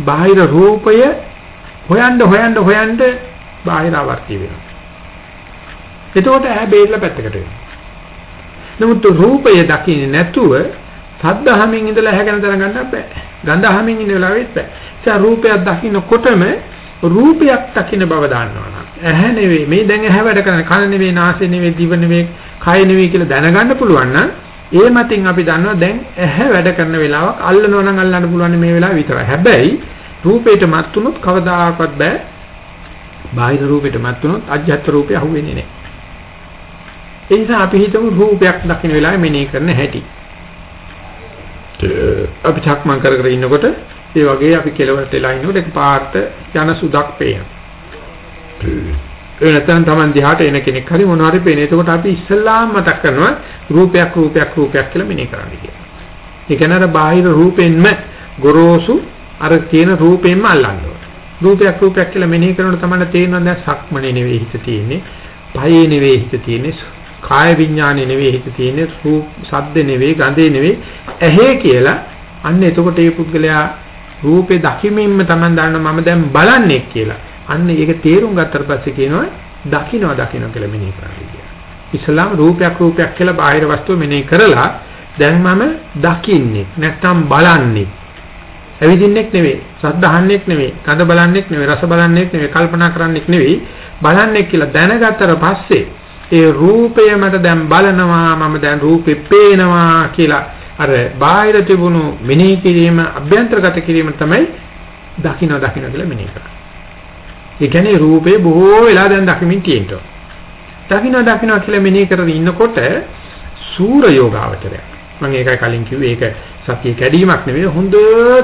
බාහිර රූපය හොයන්න හොයන්න හොයන්න බාහිර ආවර්ති වෙනවා. එතකොට ඇහැ බේරලා පැත්තකට වෙනවා. නමුත් රූපය දකින්නේ නැතුව සද්දහමින් ඉඳලා ඇහැ ගැන දැනගන්න බෑ. ගන්ධහමින් ඉන්න වෙලාවෙත් බෑ. ඒ රූපයක් දකින්නකොටම රූපයක් දකින්න බව දන්නවනම් ඇහැ නෙවෙයි මේ දැන් ඇහැ වැඩ කරන්නේ කන නෙවෙයි නාසය නෙවෙයි දිව නෙවෙයි කය නෙවෙයි කියලා දැනගන්න පුළුවන් නම් ඒ මතින් අපි දන්නවා දැන් ඇහැ වැඩ කරන වෙලාවක් අල්ලනවා නම් අල්ලන්න පුළුවන් මේ වෙලාව විතරයි. හැබැයි රූපේට මත් වුණොත් කවදාකවත් බෑ. බාහිර රූපේට මත් වුණොත් අජ්ජත් රූපය අහුවෙන්නේ නැහැ. ඒ නිසා අපි හිතමු රූපයක් දකින්න වෙලාවේ මෙනෙහි කරන හැටි. අපි චක්මන් කර කර ඉන්නකොට ඒ වගේ අපි කෙලවරට වෙලා ඉන්නකොට එක පාට යන සුදක් පේනවා. ඒ නැත්නම් Taman දිහාට එන කෙනෙක් හරි මොනවා හරි පේන. එතකොට අපි ඉස්සල්ලාම මතක් කරනවා රූපයක් රූපයක් රූපයක් කියලා මෙනෙහි කරන්න කියලා. ඒ කියන්නේ අර බාහිර රූපෙන්ම ගොරෝසු අර කියන රූපෙන්ම අල්ලන්න ඕන. රූපයක් රූපයක් කියලා මෙනෙහි කරනකොට තමයි තේරෙනවා දැන් සක්මනේ නෙවෙයි හිත තියෙන්නේ. පයේ නෙවෙයි හිත තියෙන්නේ. කාය විඥානේ නෙවෙයි හිත තියෙන්නේ. රූප සද්ද නෙවෙයි ගන්ධේ නෙවෙයි. ඇහි කියලා අන්න එතකොට මේ පුද්ගලයා රූපේ දකිමින්ම Taman දන්නවා මම දැන් බලන්නේ කියලා. අන්න ඒක තේරුම් ගත්තට පස්සේ කියනවා දකින්නවා දකින්නවා කියලා මෙනෙහි කරන්නේ කියලා. ඉස්ලාම් රූපයක් රූපයක් කියලා බාහිර වස්තුව මෙනෙහි කරලා දැන් මම දකින්නේ නැත්තම් බලන්නේ. ඇවිදින්නෙක් නෙවෙයි, සද්ද අහන්නෙක් නෙවෙයි, කඳ බලන්නෙක් නෙවෙයි, රස බලන්නෙක් නෙවෙයි, කල්පනා කරන්නෙක් නෙවෙයි, බලන්නෙක් කියලා දැනගත්තට පස්සේ ඒ රූපය මට දැන් බලනවා මම දැන් රූපේ පේනවා කියලා අර බාහිර තිබුණු මෙනෙහි කිරීම අභ්‍යන්තරගත කිරීම තමයි දකින්න දකින්න කියලා මෙනෙහි කරන්නේ. ඒ කියන්නේ රූපේ බොහෝ වෙලා දැන් දකිමින් තියෙනවා. දකින්න දකින්න කියලා මෙනෙහි කරගෙන ඉන්නකොට සූර යෝගාවචරය. මම ඒකයි කලින් කිව්වේ ඒක සතිය කැඩීමක් නෙවෙයි හොඳ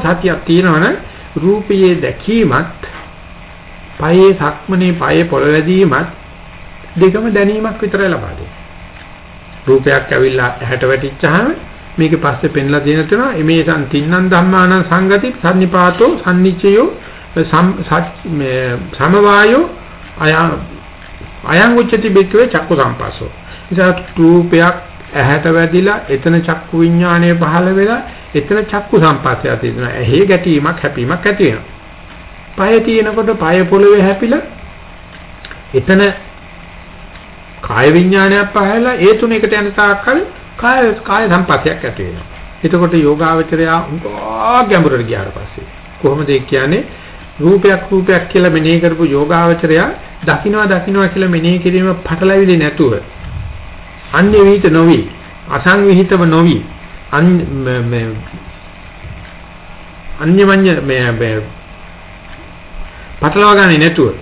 සතියක් තියෙනවනේ රූපයේ දැකීමත් පයේ සක්මනේ පයේ පොළවැදීමත් දෙකම දැනීමක් විතරයි ලබා දෙන්නේ. රූපයක් ඇවිල්ලා ඇහැට වැටිච්චාම මේක පස්සේ පෙන්ලා දෙන තුන මේ තින්නම් ධම්මාන සංගති සම්නිපාතෝ සම්නිච්චයෝ සමවායෝ අයං අයං උච්චති බික්කවේ චක්කු සම්පස්සෝ. ඉතින් රූපයක් ඇහැට වැදිලා එතන චක්කු විඥානය පහළ වෙලා එතන චක්කු සම්පස්සය තියෙනවා. ඇහි ගැටීමක් හැපීමක් ඇති වෙනවා. පය තියෙනකොට පය පොළවේ හැපිලා එතන කාය විඥානයක් පහළලා ඒ තුන එකට යන තාක්කල් කාය කාය සම්පස්සයක් ඇති වෙනවා. එතකොට යෝගාවචරය උගා ගැඹුරට ගියාට පස්සේ කොහොමද ඒ කියන්නේ රූපයක් රූපයක් කියලා මෙනෙහි කරපු යෝගාවචරය දකින්නවා දකින්නවා කියලා මෙනෙහි කිරීම පටලැවිලි නැතුව අන්‍ය විහිිත නොවි අසංවිහිතව නොවි අන්‍යමඤ්ඤ මේ පටලවා ගන්නේ නැතුව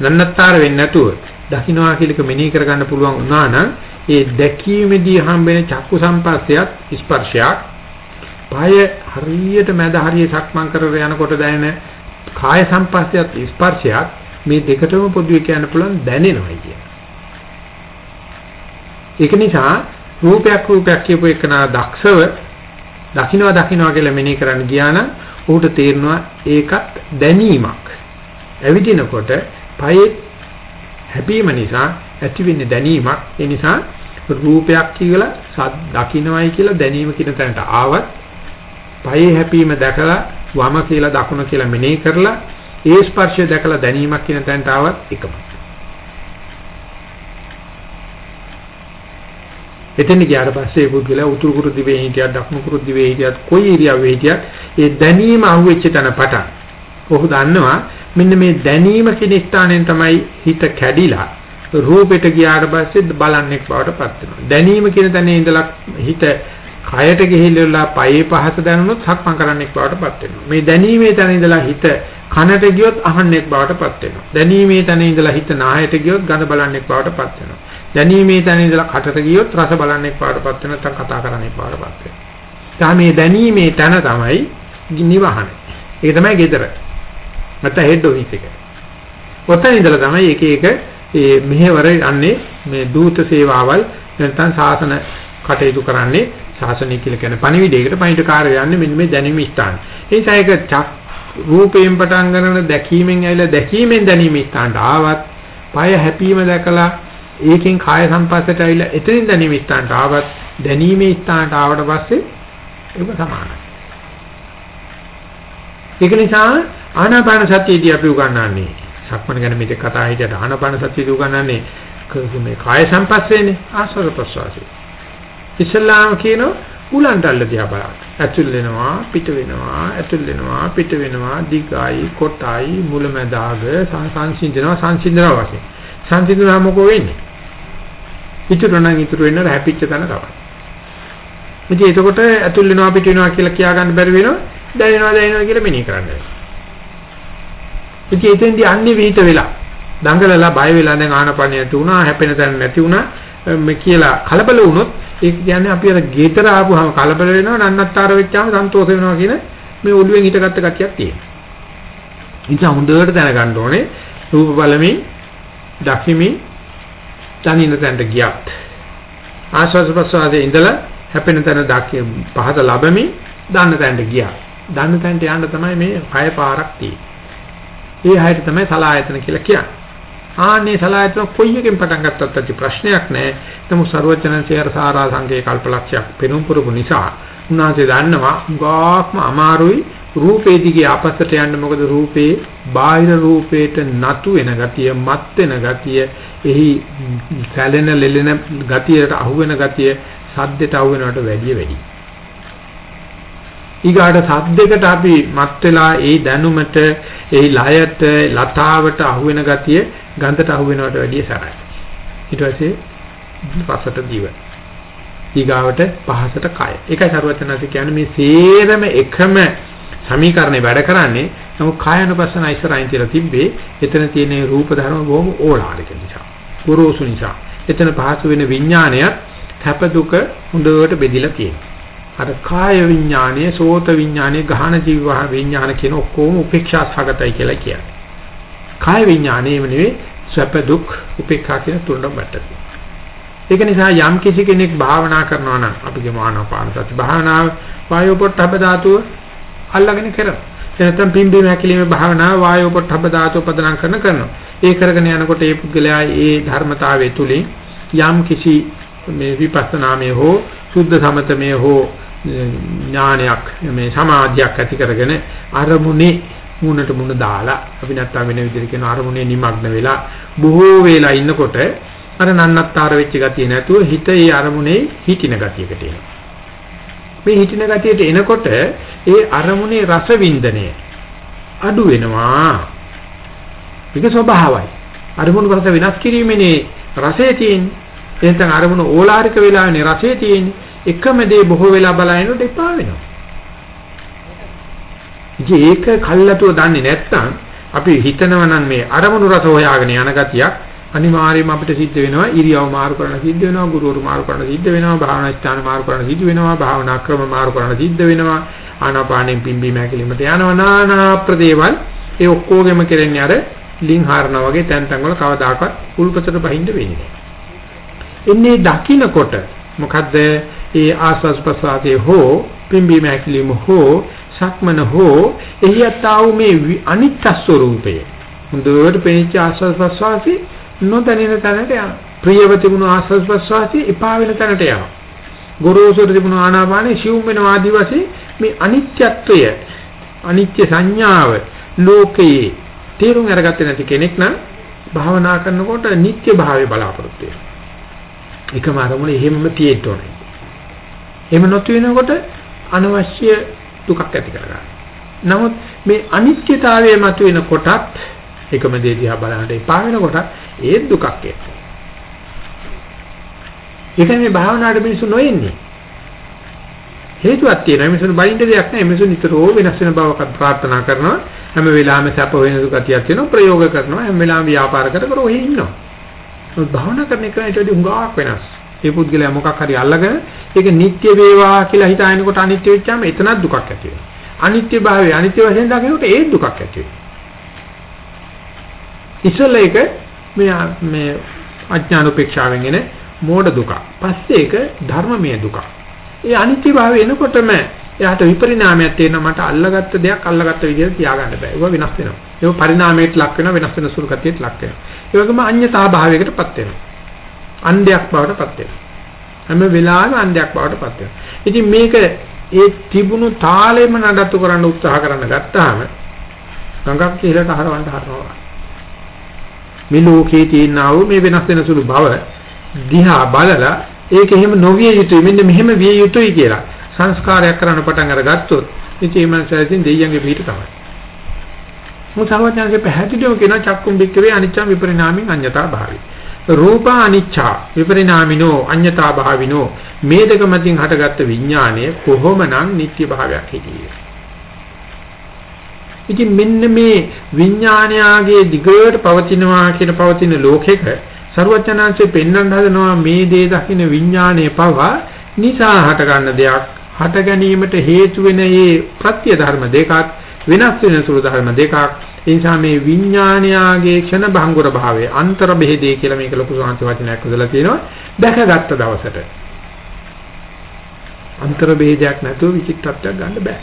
නන්නත්තර වෙන්නේ නැතුව දකින්නවා කියලා මෙනෙහි කරගන්න පුළුවන් වුණා නම් ඒ දැකීමේදී හම්බෙන චක්කු සම්පස්සයත් ස්පර්ශයක් පාය හරියට මැද හරිය සක්මන් කරගෙන යනකොට දැනෙන කාය සම්පස්සයත් ස්පර්ශයත් මේ දෙකටම පොදුවේ කියන්න පුළුවන් දැනෙනවා කියන. ඒක නිසා රූපයක් රූපයක් කියපු එකන දක්ෂව දකින්නවා දකින්නවා කියලා මෙනෙහි කරන්න ගියා නම් ඌට තේරෙනවා ඒකත් දැනීමක්. ඇවිදිනකොට පයේ හැපීම නිසා ඇතිවෙන්නේ දැනීමක්. ඒ නිසා රූපයක් කියලා සත් දකින්නවයි කියලා දැනීම කියන තැනට ආවත් පයේ හැපීම දැකලා වම කියලා දකුණ කියලා මෙනෙහි කරලා ඒ ස්පර්ශය දැකලා දැනීමක් කියන තැනට ආවත් එකමයි. එතෙන් ගියාට පස්සේ පුද්ගලයා උතුරු කුරු දිවේ හිටියත් දකුණු කුරු දිවේ හිටියත් කොයි ඉරියව්වේ හිටියත් ඒ දැනීම අහුවෙච්ච තැන පටන් ඔහු දන්නවා මෙන්න මේ දැනීම කියන ස්ථානයෙන් තමයි හිත කැඩිලා රූපෙට ගියාට පස්සේ බලන්නෙක් බවට පත් වෙනවා. දැනීම කියන තැනේ ඉඳලා හිත කයට ගිහිල්ලා පයේ පහස දැනුනොත් සක්මන් කරන්නෙක් බවට පත් වෙනවා. මේ දැනීමේ තැන ඉඳලා හිත කනට ගියොත් අහන්නෙක් බවට පත් වෙනවා. දැනීමේ තැන ඉඳලා හිත නායට ගියොත් ගඳ බලන්නෙක් බවට පත් වෙනවා. දැනීමේ තැන ඉඳලා කටට ගියොත් රස බලන්නෙක් බවට පත් වෙනවා. නැත්නම් කතා කරන්නෙක් බවට පත් වෙනවා. මේ දැනීමේ තැන තමයි නිවහන. ඒක තමයි gedara. නැත්නම් හෙඩ් ඔෆිස් එක. ඔතන ඉඳලා තමයි එක එක මේ මෙහෙවර යන්නේ මේ දූත සේවාවල් නැත්නම් සාසන කටයුතු කරන්නේ ශාසනය කියලා කියන පණිවිඩයකට පණිවිඩකාරය යන්නේ මෙන්න මේ දැනීම ස්ථාන. ඒ නිසා ඒක චක් රූපයෙන් පටන් ගන්න දැකීමෙන් ඇවිල්ලා දැකීමෙන් දැනීම ස්ථානට ආවත්, পায় හැපීම දැකලා ඒකෙන් කාය සංපස්සට ඇවිල්ලා එතනින් දැනීම ස්ථානට ආවත්, දැනීමේ ස්ථානට ආවට පස්සේ ඒක සමානයි. ඒක නිසා ආනාපාන සතියදී අපි උගන්වන්නේ සක්මන ගැන මේක කතා හිටියට ආනාපාන සතියදී උගන්වන්නේ මේ කාය සංපස්සේනේ ආස්වාද ප්‍රසවාසී ඉස්ලාම කියනවා උලන්ටල්ල දිහා බලන්න. ඇතුල් වෙනවා, පිට වෙනවා, ඇතුල් වෙනවා, පිට වෙනවා, දිගයි, කොටයි, මුලැමැදාග සංසිඳනවා, සංසිඳනවා වශයෙන්. සංසිඳනවා මොකෝ වෙන්නේ? ඉතුරු නම් ඉතුරු වෙන හැපිච්ච තැන තමයි. ඉතින් එතකොට ඇතුල් වෙනවා පිට වෙනවා කියලා කියා ගන්න බැරි වෙනවා. දැනෙනවා දැනෙනවා කියලා මෙනෙහි කරන්න වෙනවා. ඉතින් එතෙන්දී අන්නේ විහිිත වෙලා දඟලලා බය වෙලා දැන් ආනපනිය නැති වුණා, හැපෙන තැන නැති වුණා මේ කියලා කලබල වුණොත් ඒක කියන්නේ අපි අර ගේතර ආපුවාම කලබල වෙනවා නන්නත්තර වෙච්චාම සන්තෝෂ වෙනවා කියන මේ ඔළුවෙන් හිටගත්ත ගතියක් තියෙනවා. නිසා හොඳට දැනගන්න ඕනේ රූප බලමින් දකිමි තනින තැනට ගියත් ආස්වාද ප්‍රසවාසයේ ඉඳලා හැපෙන තැන දකි පහත ලැබෙමි දන්න තැනට ගියා. දන්න තැනට යන්න තමයි මේ කය පාරක් තියෙන්නේ. ඒ හැටි තමයි සලායතන කියලා කියන්නේ. ආන්නේ සලායතන කොයි එකෙන් පටන් ගත්තත් ඇති ප්‍රශ්නයක් නැහැ. නමුත් ਸਰවඥාන්සේ සාරා සංකේ කල්පලක්ෂයක් පෙනුම් පුරුපු නිසා උන්වහන්සේ දන්නවා ගාක්ම අමාරුයි රූපේ දිගේ අපස්සට යන්න මොකද රූපේ බාහිර රූපේට නතු වෙන ගතිය මත් වෙන ගතිය එහි සැලෙන ලෙලෙන ගතියට අහු වෙන ගතිය සද්දයට අහු වෙනවට වැඩිය වැඩි ඊගාට සද්දයකට අපි මත් වෙලා ඒ දැනුමට ඒ ලයට ලතාවට අහු වෙන ගතිය ගන්ධට අහු වෙනවට වැඩිය සරයි ඊට පස්සේ රසට දිව. ඊගාවට පහසට කය. ඒකයි සරුවචනන්සේ කියන්නේ මේ සේරම එකම සමීකරණේ වැඩ කරන්නේ. නමුත් කායනුපස්සන ඉස්සරහින් තියලා තිබ්බේ එතන තියෙන රූප ධර්ම බොහොම ඕලාරික නිසා ගුරුසු නිසා. එතන පහසු වෙන විඥානය තප දුක හොඳට බෙදිලා තියෙනවා. අර කාය විඥානය සෝත විඥානය ගහන ජීව විඥාන කියන ඔක්කොම උපේක්ෂා සහගතයි කියලා කියන්නේ කාය විඥානයම නෙවෙයි සැප දුක් උපේක්ෂා කියන තුනට බැටරි ඒක නිසා යම් කිසි කෙනෙක් භාවනා කරනවා නම් අපි කියමු ආනාපාන සති භාවනාව වායෝ පොට්ටබ්බ ධාතුව අල්ලගෙන කරනවා. එනතම් පිම්බීම හැකිලිමේ භාවනාව වායෝ පොට්ටබ්බ ධාතුව පදනම් කරන කරනවා. ඒ කරගෙන යනකොට ඒ පුද්ගලයා ඒ ධර්මතාවය තුලින් යම් කිසි මේ විපස්සනාමය හෝ සුද්ධ සමතමය හෝ ඥානයක් මේ සමාධියක් ඇති කරගෙන අරමුණේ මුණට මුණ දාලා අපි නැත්තම් වෙන විදිහට කියන අරමුණේ নিমগ্ন වෙලා බොහෝ වේලා ඉන්නකොට අර නන්නත්තර වෙච්ච ගතිය නැතුව හිත ඒ අරමුණේ හිටින ගතියකට එනවා. මේ හිටින ගතියට එනකොට ඒ අරමුණේ රස වින්දනය අඩු වෙනවා. ඒක ස්වභාවයි. අරමුණු රස වෙනස් කිරීමේනේ රසය තියෙන්නේ. එහෙනම් අරමුණ ඕලාරික වෙලාවේ රසය තියෙන්නේ. එකම දේ බොහෝ වෙලා බලනකොට එපා වෙනවා. ඉතින් ඒක කල්ලාතුව දන්නේ නැත්නම් අපි හිතනවා නම් මේ අරමුණු රස හොයාගෙන යන ගතියක් අනිවාර්යයෙන්ම අපිට සිද්ධ වෙනවා ඉරියව් මාරු කරන්න සිද්ධ වෙනවා ගුරුවරු මාරු කරන්න සිද්ධ වෙනවා භාවනා ස්ථාන මාරු කරන්න සිද්ධ වෙනවා භාවනා ක්‍රම මාරු කරන්න සිද්ධ වෙනවා ආනාපානෙන් පිම්බීම හැකිලිමට යනවා නානා ප්‍රදේවල් ඒ ඔක්කොගෙම කෙරෙන්නේ අර ලින් හරනවා වගේ තැන් තැන් වල කවදාකවත් උල්පතට බහින්න වෙන්නේ නැහැ. එන්නේ දකින්නකොට මොකද්ද ඒ ආස්වාස් ප්‍රසආතේ හෝ පිම්බීම හැකිලිම හෝ සක්මන හෝ එහියතාව මේ අනිත්‍ය ස්වરૂපය හොඳට පෙනිච්ච ආස්වාස් ප්‍රසආතේ නොදැනෙන තැනට යනවා. ප්‍රියව තිබුණු ආස්වාද ප්‍රසවාසී එපා වෙන තැනට යනවා. ගොරෝසුට තිබුණු ආනාපානේ සිවුම් වෙන ආදි වශයෙන් මේ අනිත්‍යත්වය අනිත්‍ය සංඥාව ලෝකයේ තේරුම් අරගත්තේ නැති කෙනෙක් නම් භාවනා කරනකොට නිත්‍ය භාවය බලාපොරොත්තු වෙනවා. එකම අරමුණ එහෙමම තියෙන්න ඕනේ. එහෙම නොතු වෙනකොට අනවශ්‍ය දුකක් ඇති කරගන්නවා. නමුත් මේ අනිත්‍යතාවය මතුවෙන කොටත් එකම දේ දිහා බලනකොට එපා වෙනකොට ඒත් දුකක් එනවා. ඒකයි මේ භාවනාවට මිනිස්සු නොඑන්නේ. හේතුවක් තියෙනවා මිනිස්සුන් බලින්න දෙයක් නැහැ මිනිස්සු නිතරම වෙනස් වෙන බවක් ප්‍රාර්ථනා කරනවා හැම වෙලාවෙම සැප වෙන දුකතියක් තියෙනවා ප්‍රයෝග කරනවා හැම වෙලාවෙම ව්‍යාපාර කර කර ඔහේ ඉන්නවා. මොකද භාවනා කරන එකට වඩා හුඟක් වෙනස්. ඒ පුද්ගලයා මොකක් හරි අල්ලගෙන ඒක නිට්ටය වේවා කියලා හිතාගෙනකොට අනිත්‍ය වෙච්චාම එතනත් දුකක් ඇති වෙනවා. අනිත්‍ය භාවය අනිත්‍ය වශයෙන් දකිනකොට ඒ දුකක් ඇති වෙනවා. ඉස්සෙල්ලා ඒක මේ මේ අඥාන උපේක්ෂාවෙන් එන මෝඩ දුක. පස්සේ ඒක ධර්මමය දුක. ඒ අනිත්‍ය භාවය එනකොටම එයාට විපරිණාමයක් තියෙනවා මට අල්ලගත්ත දෙයක් අල්ලගත්ත විදිහට තියාගන්න බෑ. ඒක වෙනස් වෙනවා. ඒක පරිණාමයට ලක් වෙනවා වෙනස් වෙන සුළු කතියට ලක් වෙනවා. ඒ වගේම අඤ්‍යතා භාවයකටපත් වෙනවා. අන්ධයක් බවටපත් වෙනවා. හැම වෙලාවෙම අන්ධයක් බවටපත් වෙනවා. ඉතින් මේක ඒ තිබුණු තාලෙම නඩත්තු කරන්න උත්සාහ කරන්න ගත්තාම ගඟක් ඉහළට හරවන්න හරනවා. මේ ලෝකේ තියෙනා වූ මේ වෙනස් වෙන සුළු බව දිහා බලලා ඒක එහෙම නොවිය යුතුයි මෙන්න මෙහෙම විය යුතුයි කියලා සංස්කාරයක් කරන්න පටන් අරගත්තොත් ඉතින් මේ මනසෙන් දෙයියන්ගේ පිට තමයි. මුසාවඥාගේ පැහැදිලිව කියන චක්කුම් බික්කවේ අනිච්ච විපරිණාමින් අඤ්‍යතා භාවි. රූපා අනිච්චා විපරිණාමිනෝ අඤ්‍යතා භාවිනෝ මේ දෙක මතින් හටගත්ත විඥානය කොහොමනම් නිට්ටය භාවයක් හිටියේ. ඉතින් මෙන්න මේ විඥානයාගේ දිගට පවතිනවා කියන පවතින ලෝකෙක ਸਰවඥාන්සේ පෙන්වන්න හදනවා මේ දේ දකින්න විඥානයේ පව නිසා හට ගන්න දෙයක් හට ගැනීමට හේතු වෙන මේ ප්‍රත්‍ය ධර්ම දෙකත් වෙනස් වෙන සුළු ධර්ම දෙකක්. ඒ නිසා මේ විඥානයාගේ ක්ෂණ භංගුර භාවය අන්තර බෙහෙදේ කියලා මේක ලොකු සාන්ති වචනයක් හදලා තියෙනවා. දැකගත්ත දවසට. අන්තර බෙහෙදයක් නැතුව විචිත්තත්වයක් ගන්න බෑ.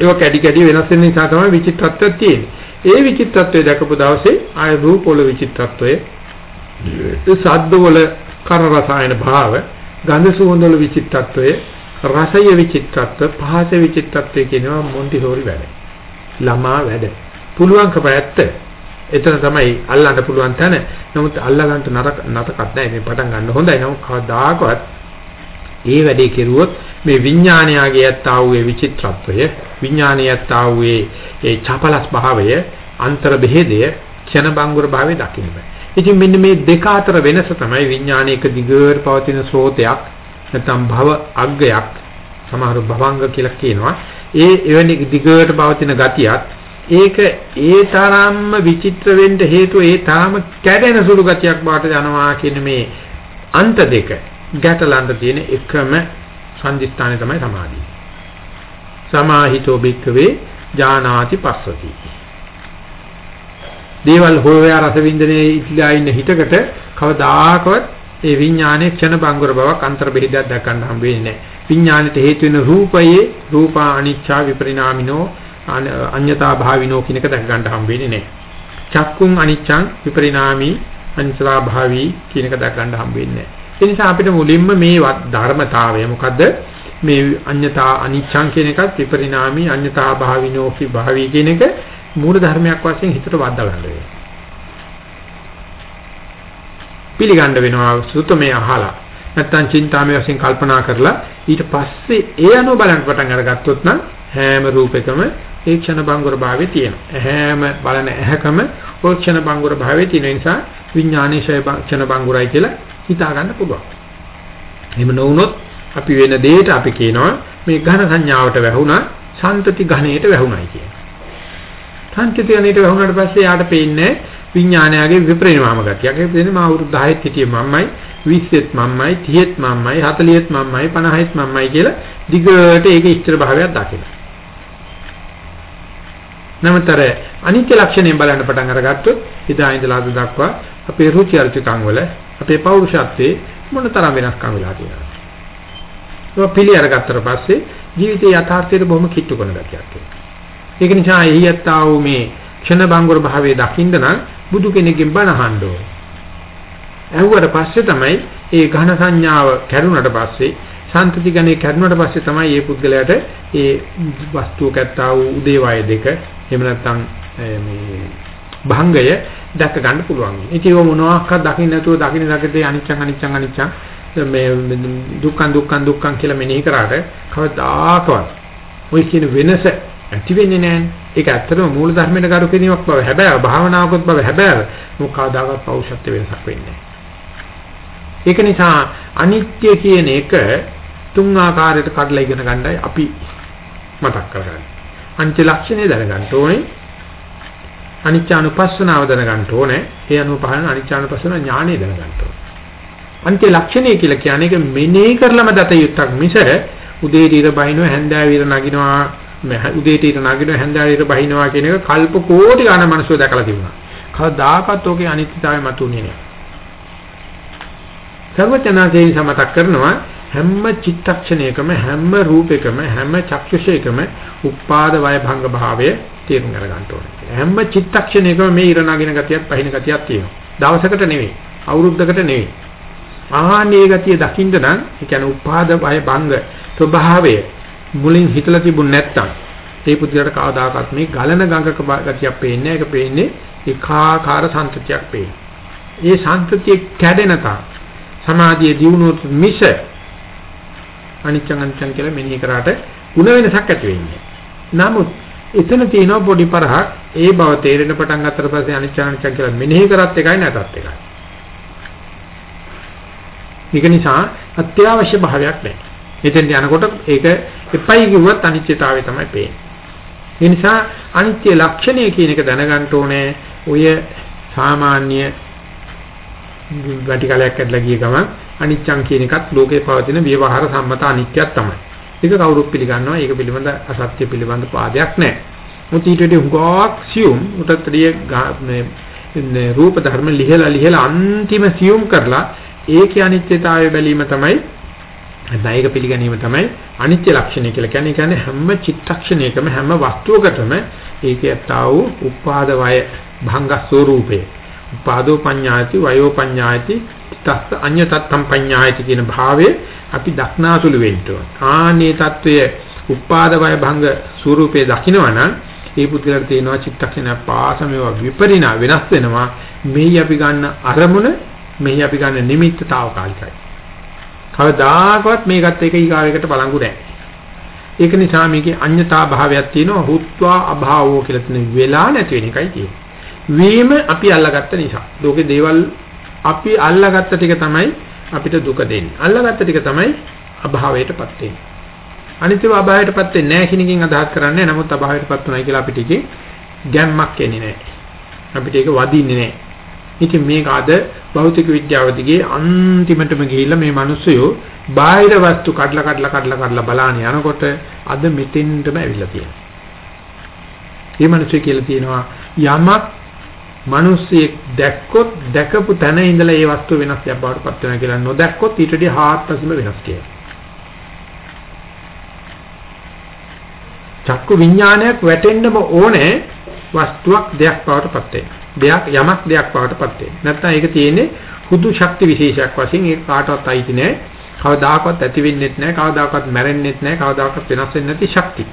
ඒක කැඩි කැඩි වෙනස් වෙන නිසා තමයි විචිත්තත්වයක් තියෙන්නේ. ඒ විචිත්තත්වය දැකපු දවසේ ආය රූප වල විචිත්තත්වය සද්ද වල කර රසායන භාව ගන්ධ සුවඳ වල විචිත්තත්වය රසය විචිත්තත්ව පහස විචිත්තත්වය කියනවා මොන්ටිසෝරි වැඩ. ළමා වැඩ. පුළුවන්කම ඇත්ත. එතන තමයි අල්ලන්න පුළුවන් තැන. නමුත් අල්ලා ගන්න නරක නතකත් නැහැ. මේ පටන් ගන්න හොඳයි. නමුත් කවදාකවත් ඒ වැඩේ කෙරුවොත් මේ විඥානයගේ යත්තා වූ විචිත්‍රත්වය විඥානයත් ආ වූ ඒ චපලස් භාවය අන්තර බෙහෙදය ක්ෂණ බංගුර භාවය දකින්න බෑ. ඉතින් මෙන්න මේ දෙක අතර වෙනස තමයි විඥානයක දිගට පවතින ස්රෝතයක් නැත්නම් භව අග්ගයක් සමහර භවංග කියලා කියනවා. ඒ එවැනි දිගට පවතින ගතියත් ඒක ඒ තරම්ම විචිත්‍ර වෙන්න හේතුව ඒ තාම කැඩෙන සුළු ගතියක් බවට යනවා කියන මේ අන්ත දෙක ගැටලන්න තියෙන එකම සංදිස්ථානේ තමයි සමාධිය. සමාහිතෝ භික්කවේ ජානාති පස්සති. දේවල් හොයවා රස වින්දනයේ ඉట్లా ඉන්න හිතකට කවදාකවත් ඒ විඥානයේ ක්ෂණ බංගුර බවක් අන්තර් බෙහෙදයක් දක්වන්න හම්බ වෙන්නේ නැහැ. විඥානෙට හේතු වෙන රූපයේ රූපා අනිච්චා විපරිණාමිනෝ අඤ්‍යතා භාවිනෝ කියන එක දැක ගන්න හම්බ වෙන්නේ නැහැ. චක්කුම් අනිච්චං විපරිණාමී අනිච්චා භාවී කියන එක දැක ගන්න හම්බ වෙන්නේ නැහැ. ඒ නිසා අපිට මුලින්ම මේ ධර්මතාවය මොකද්ද? මේ අඤ්‍යතා අනිච්ඡං කියන එකත් විපරිණාමී අඤ්‍යතා භාවිනෝ කි භාවී කියන එක මූල ධර්මයක් වශයෙන් හිතට වද්දා ගන්න වෙනවා. පිළිගන්න වෙනවා සුතමේ අහලා නැත්තම් චින්තාමය වශයෙන් කල්පනා කරලා ඊට පස්සේ ඒ අනුව බලන්න පටන් අරගත්තොත් නම් හැම රූපයකම ඒ ක්ෂණ බංගුර භාවයේ තියෙනවා. හැම බලන ඇහැකම ඒ ක්ෂණ බංගුර භාවයේ තියෙන නිසා විඥානයේ ක්ෂණ බංගුරයි කියලා හිතා ගන්න පුළුවන්. එහෙම නොවුනොත් අපි වෙන දෙයට අපි කියනවා මේ ඝන සංඥාවට වැහුණා සන්තති ඝණයට වැහුණයි කියන. සන්තති ඝණයට වැහුණාට පස්සේ යාට පේන්නේ විඥානයගේ විපරිණාම ගතියක්. ඒක දෙන්නේ මා අවුරුදු 10ත් හිටියේ මම්මයි 20ත් මම්මයි 30ත් මම්මයි 40ත් මම්මයි 50ත් මම්මයි කියලා දිගට ඒක ඉස්තර භාවයක් දකින්න. නමුතර අනිත්‍ය ලක්ෂණයෙන් බලන්න පටන් අරගත්තොත් ඉදා ඉඳලා අද දක්වා අපේ රුචි අරුචිකම් වල අපේ පෞරුෂත්වයේ මොන තරම් වෙනස්කම් වෙලා තියෙනවද? ඒක පිළි අරගත්තට පස්සේ ජීවිතයේ යථාර්ථයට බොහොම කිට්ටු කරන ගතියක් එනවා. ඒක නිසා එහි යත්තා වූ මේ ක්ෂණ බංගුර භාවයේ දකින්න නම් බුදු කෙනෙක්ගෙන් බණ අහන්න ඕනේ. ඇහුවට පස්සේ තමයි ඒ ඝන සංඥාව කැඩුනට පස්සේ සන්තති ගණේ කැඩුනට පස්සේ තමයි මේ පුද්ගලයාට ඒ වස්තුවක ඇත්තා වූ උදේවය දෙක එහෙම නැත්නම් මේ භංගය දැක ගන්න පුළුවන්. ඉතින් ඒක මොනවාක්වත් දකින්න නැතුව දකින්න දකිතේ අනිච්චං අනිච්චං අනිච්චං මේ දුක්ඛං දුක්ඛං දුක්ඛං කියලා මෙනෙහි කරාට කවදාකවත් ඔය කියන වෙනස ඇති වෙන්නේ නැහැ. ඒක ඇත්තටම මූල ධර්මයට කරු කිරීමක් බව හැබැයි භාවනාවකත් බව හැබැයි මොකදාගත් පෞෂත්ව වෙනසක් වෙන්නේ ඒක නිසා අනිත්‍ය කියන එක තුන් ආකාරයට කඩලා ඉගෙන ගන්නයි අපි මතක් කරගන්නේ. අනිත්‍ය ලක්ෂණය දැනගන්න ඕනේ. අනිත්‍යානුපස්සනාව දැනගන්න ඕනේ. ඒ අනුව පහළ අනිත්‍යානුපස්සන ඥාණය දැනගන්න ඕනේ. අන්ත්‍ය ලක්ෂණය කියලා කියන්නේ ඒක මෙනෙහි කරලම දත යුත්තක් මිස උදේට ඉර බහිනවා හැන්දෑව ඉර නගිනවා උදේට ඉර නගිනවා හැන්දෑව ඉර බහිනවා කියන එක කල්ප කෝටි ගණන් මිනිස්සු දැකලා තිබුණා. කවදාකවත් ඔකේ අනිත්‍යතාවය මතුනේ නෑ. සර්වචනාසේ සමතක් කරනවා හැම චිත්තක්ෂණයකම හැම රූපයකම හැම චක්ෂුෂයකම උපාද වය භංග භාවය තේරුම් ගන්න ඕනේ. හැම චිත්තක්ෂණයකම මේ ඉර නගින ගතියක් පහින ගතියක් තියෙනවා. දවසකට නෙවෙයි, අවුරුද්දකට නෙවෙයි. ආහනේ ගතිය දකින්න නම් ඒ කියන්නේ උපාද බය බංග ස්වභාවය මුලින් හිතලා තිබුණ නැත්තම් ඒ පුදුරට කවදාකවත් මේ ගලන ගඟක ගතියක් පේන්නේ ඒක පේන්නේ ඒකාකාර සම්තතියක් පේන්නේ. ඒ සම්තතිය කැඩෙනකම් සමාධිය දියුණුවත් මිස අනිච්චං අනිච්චං කියලා මෙනෙහි කරාට ಗುಣ වෙනසක් ඇති වෙන්නේ. නමුත් එතන තියෙන පොඩි පරහක් ඒ බව තේරෙන පටන් ගත්තට පස්සේ අනිච්චං අනිච්චං කියලා මෙනෙහි කරත් එකයි නැතත් එකයි. ඒක නිසා අත්‍යවශ්‍ය භාවයක් නැහැ. එතෙන් යනකොට ඒක එපයි කිව්වත් අනිත්‍යතාවය තමයි පේන්නේ. ඒ නිසා අනිත්‍ය ලක්ෂණය කියන එක දැනගන්න ඕනේ. ඔය සාමාන්‍ය වැටිකලයක් ඇදලා ගිය ගමන් අනිච්චං කියන එකත් ලෝකේ පවතින ව්‍යවહાර සම්මත අනිත්‍යයක් තමයි. ඒක කවුරුත් පිළිගන්නවා. ඒක පිළිබඳ අසත්‍ය පිළිබඳ පාදයක් නැහැ. මුත් ඊට වඩා හුඟක් සියුම් උටතරිය මේ රූප ධර්ම ලිහලා ලිහලා අන්තිම සියුම් කරලා ඒකේ අනිත්‍යතාවය බැලීම තමයි නැත්නම් ඒක පිළිගැනීම තමයි අනිත්‍ය ලක්ෂණය කියලා කියන්නේ. ඒ කියන්නේ හැම චිත්තක්ෂණයකම හැම වස්තුවකටම ඒකයට ආ වූ උපාද වය භංග ස්වરૂපේ. උපාදෝ පඤ්ඤායති වයෝ පඤ්ඤායති තස්ස අඤ්‍ය තත්තම් පඤ්ඤායති කියන භාවයේ අපි දක්නාසුළු වෙන්න ඕන. ආනේ తত্ত্বය උපාද වය භංග ස්වરૂපේ දකිනවනම් ඒ පුද්ගලට තේනවා චිත්තක්ෂණ පාසමේව විපරිණා වෙනස් වෙනවා. මෙහි අපි ගන්න අරමුණ මෙහි අපි ගන්න නිමිත්ත తాවකාලිකයි. කවදාකවත් මේකත් එක ඊගාවයකට බලංගු නැහැ. ඒක නිසා මේකේ අඤ්‍යතා භාවයක් තියෙනවා හුත්වා අභාවෝ කියලා තියෙන වෙලා නැති වෙන එකයි තියෙන්නේ. වීම අපි අල්ලගත්ත නිසා. ලෝකේ දේවල් අපි අල්ලගත්ත ටික තමයි අපිට දුක දෙන්නේ. අල්ලගත්ත ටික තමයි අභාවයටපත් වෙන්නේ. අනිත්‍යව අභාවයටපත් වෙන්නේ නැහැ කියන එකෙන් අදහස් කරන්නේ. නමුත් අභාවයටපත් උනායි කියලා අපිට ඒකේ ගැම්මක් එන්නේ නැහැ. අපිට ඒක වදින්නේ නැහැ. ඉතින් මේක අද භෞතික විද්‍යාව දිගේ අන්තිමටම ගිහිල්ලා මේ මිනිස්සුયો බාහිර වස්තු කඩලා කඩලා කඩලා කඩලා බලාන යනකොට අද මෙතෙන්ටම ඇවිල්ලා තියෙනවා. මේ මිනිස්සු කියලා තියෙනවා යමක් මිනිස්සෙක් දැක්කොත් දැකපු තැන ඉඳලා ඒ වස්තු වෙනස් දෙයක් බවට පත් වෙනවා කියලා නොදැක්කොත් ඊට වඩා හාත්පසම වෙනස් කියලා. චක්කු විඥානයක් වැටෙන්නම ඕනේ වස්තුවක් දෙයක් බවට පත් වෙන්න. දෙයක් යමක් දෙයක් බවට පත් වෙන්න. නැත්නම් ඒක තියෙන්නේ හුදු ශක්ති විශේෂයක් වශයෙන් ඒක කාටවත් අයිති නෑ. කවදාකවත් ඇති වෙන්නේත් නෑ. කවදාකවත් මැරෙන්නේත් නෑ. කවදාකවත් වෙනස් වෙන්නේ නැති ශක්තිය.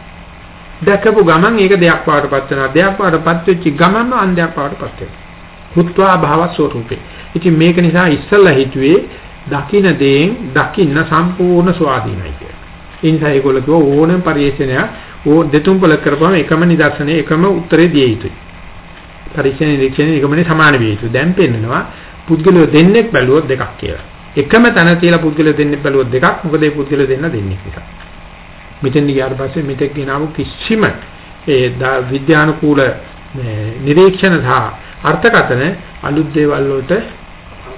දැකපු ගමන් ඒක දෙයක් බවටපත් වෙනවා. දෙයක් බවටපත් වෙච්ච ගමන්ම අන්දයක් බවටපත් වෙනවා. හුත්වා භාව ස්වરૂපේ. ඉතින් මේක නිසා ඉස්සල්ලා හිතුවේ දකින්න දේෙන් දකින්න සම්පූර්ණ ස්වාධීනයි කියලා. ඒ නිසා ඒගොල්ලෝ කිව්ව ඕනම පරිශ්‍රණයක් ඕ දෙතුන් පොල කරපුවම එකම නිදර්ශනයේ එකම උත්තරේ දිය යුතුයි. පරිශ්‍රණ නිරීක්ෂණ නිගමනේ සමාන විය යුතුයි. දැන් පෙන්නනවා පුද්ගලයෝ දෙන්නෙක් බැලුවොත් දෙකක් කියලා. එකම තැන තියලා පුද්ගලයෝ දෙන්නෙක් බැලුවොත් දෙකක්. මොකද මේ පුද්ගලයෝ දෙන්න දෙන්නේ නිසා. මෙතෙන් ගියාට පස්සේ මෙතෙක් ගෙනාවු කිසිම ඒ විද්‍යානුකූල නිරීක්ෂණ සහ අර්ථකථන අලුත් දේවල් වලට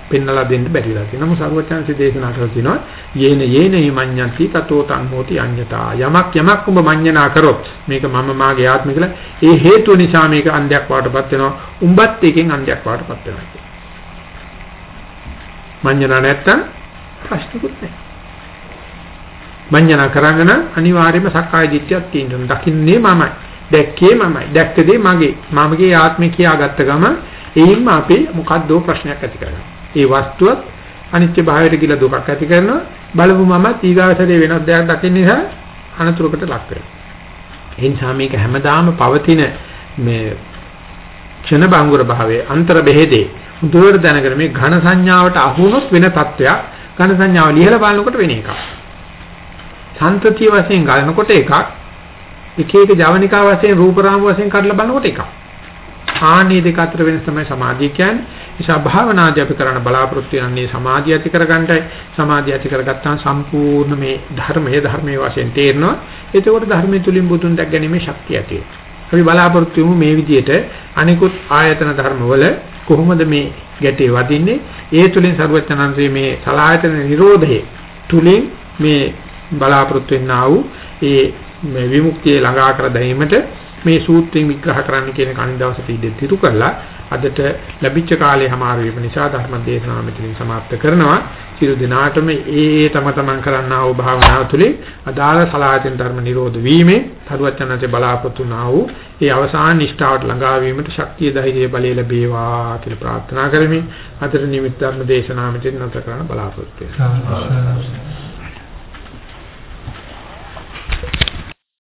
පෙන්වලා දෙන්න බැරිලා තියෙනවා. මොකද සර්වචන්සි දේශනා කරලා තිනවා යේන යේන හිමඤ්ඤන්ති තතෝ තං හෝති අඤ්ඤතා. යමක් යමක් ඔබ මඤ්ඤනා කරොත් මේක මම මාගේ ආත්මය කියලා ඒ හේතුව නිසා මේක අන්ධයක් වාටපත් වෙනවා. උඹත් එකෙන් අන්ධයක් වාටපත් වෙනවා. මඤ්ඤනා නැත්තම් ප්‍රශ්නකුත් නැහැ. මඤ්ඤණ කරගෙන අනිවාර්යයෙන්ම සක්කාය දිට්ඨියක් තියෙනවා. දකින්නේ මමයි. දැක්කේ මමයි. දැක්ක දේ මගේ. මමගේ ආත්මය කියාගත්ත ගම එයින්ම අපේ මොකද්ද ප්‍රශ්නයක් ඇති කරගන්නවා. ඒ වස්තුවත් අනිත්‍ය භාවයට කියලා දුකක් ඇති කරනවා. බලමු මම ඊගාසරේ වෙනස් දෙයක් දකින්න නිසා අනතුරකට ලක් වෙනවා. ඒ නිසා මේක හැමදාම පවතින මේ ක්ෂණ බංගුර භාවයේ අන්තර බෙහෙදේ දුරට දැනගෙන මේ ඝන සංඥාවට අහුනොත් වෙන තත්වයක් ඝන සංඥාව ලියලා බලනකොට වෙන එකක්. සන්තතිය වශයෙන් ගන්නකොට එකක් එක එක ජවනිකා වශයෙන් රූප රාම වශයෙන් කඩලා බලනකොට එකක්. ආනී දෙක අතර වෙනස තමයි සමාධිය කියන්නේ. නිසා භාවනාදී අපි කරන්න බලාපොරොත්තු වෙනන්නේ සමාධිය ඇති කරගන්නයි. සමාධිය ඇති කරගත්තාම සම්පූර්ණ මේ ධර්මයේ ධර්මයේ වශයෙන් තේරෙනවා. එතකොට ධර්මයේ තුලින් බුදුන් දැක් ගැනීමේ ශක්තිය ඇති අපි බලාපොරොත්තු වෙමු මේ විදිහට අනිකුත් ආයතන ධර්මවල කොහොමද මේ ගැටේ වදින්නේ? ඒ තුලින් සර්වඥාන්සේ මේ සලායතන නිරෝධයේ තුලින් මේ බලාපොරොත්තු වෙන්නා වූ ඒ විමුක්තිය ළඟා කර දැමීමට මේ සූත්‍රයෙන් විග්‍රහ කරන්න කියන කණි දවසට ඉඳි තිරු කරලා අදට ලැබිච්ච කාලේ හමාර වීම නිසා ධර්ම දේශනාව මෙතනින් સમાપ્ત කරනවා. සියලු දිනාටම ඒ තම තමන් කරන්නා වූ භාවනාව තුළින් අදාළ සලායතන ධර්ම නිරෝධ වීමේ තරුවචනන්සේ බලාපොරොත්තු වුණා වූ ඒ අවසාන නිෂ්ඨාවට ළඟා වීමට ශක්තිය ධෛර්යය බලය ලැබේවා කියලා ප්‍රාර්ථනා කරමින් අදට නිමිත් ධර්ම දේශනාව මෙතන නැවත කරන්න බලාපොරොත්තු වෙනවා.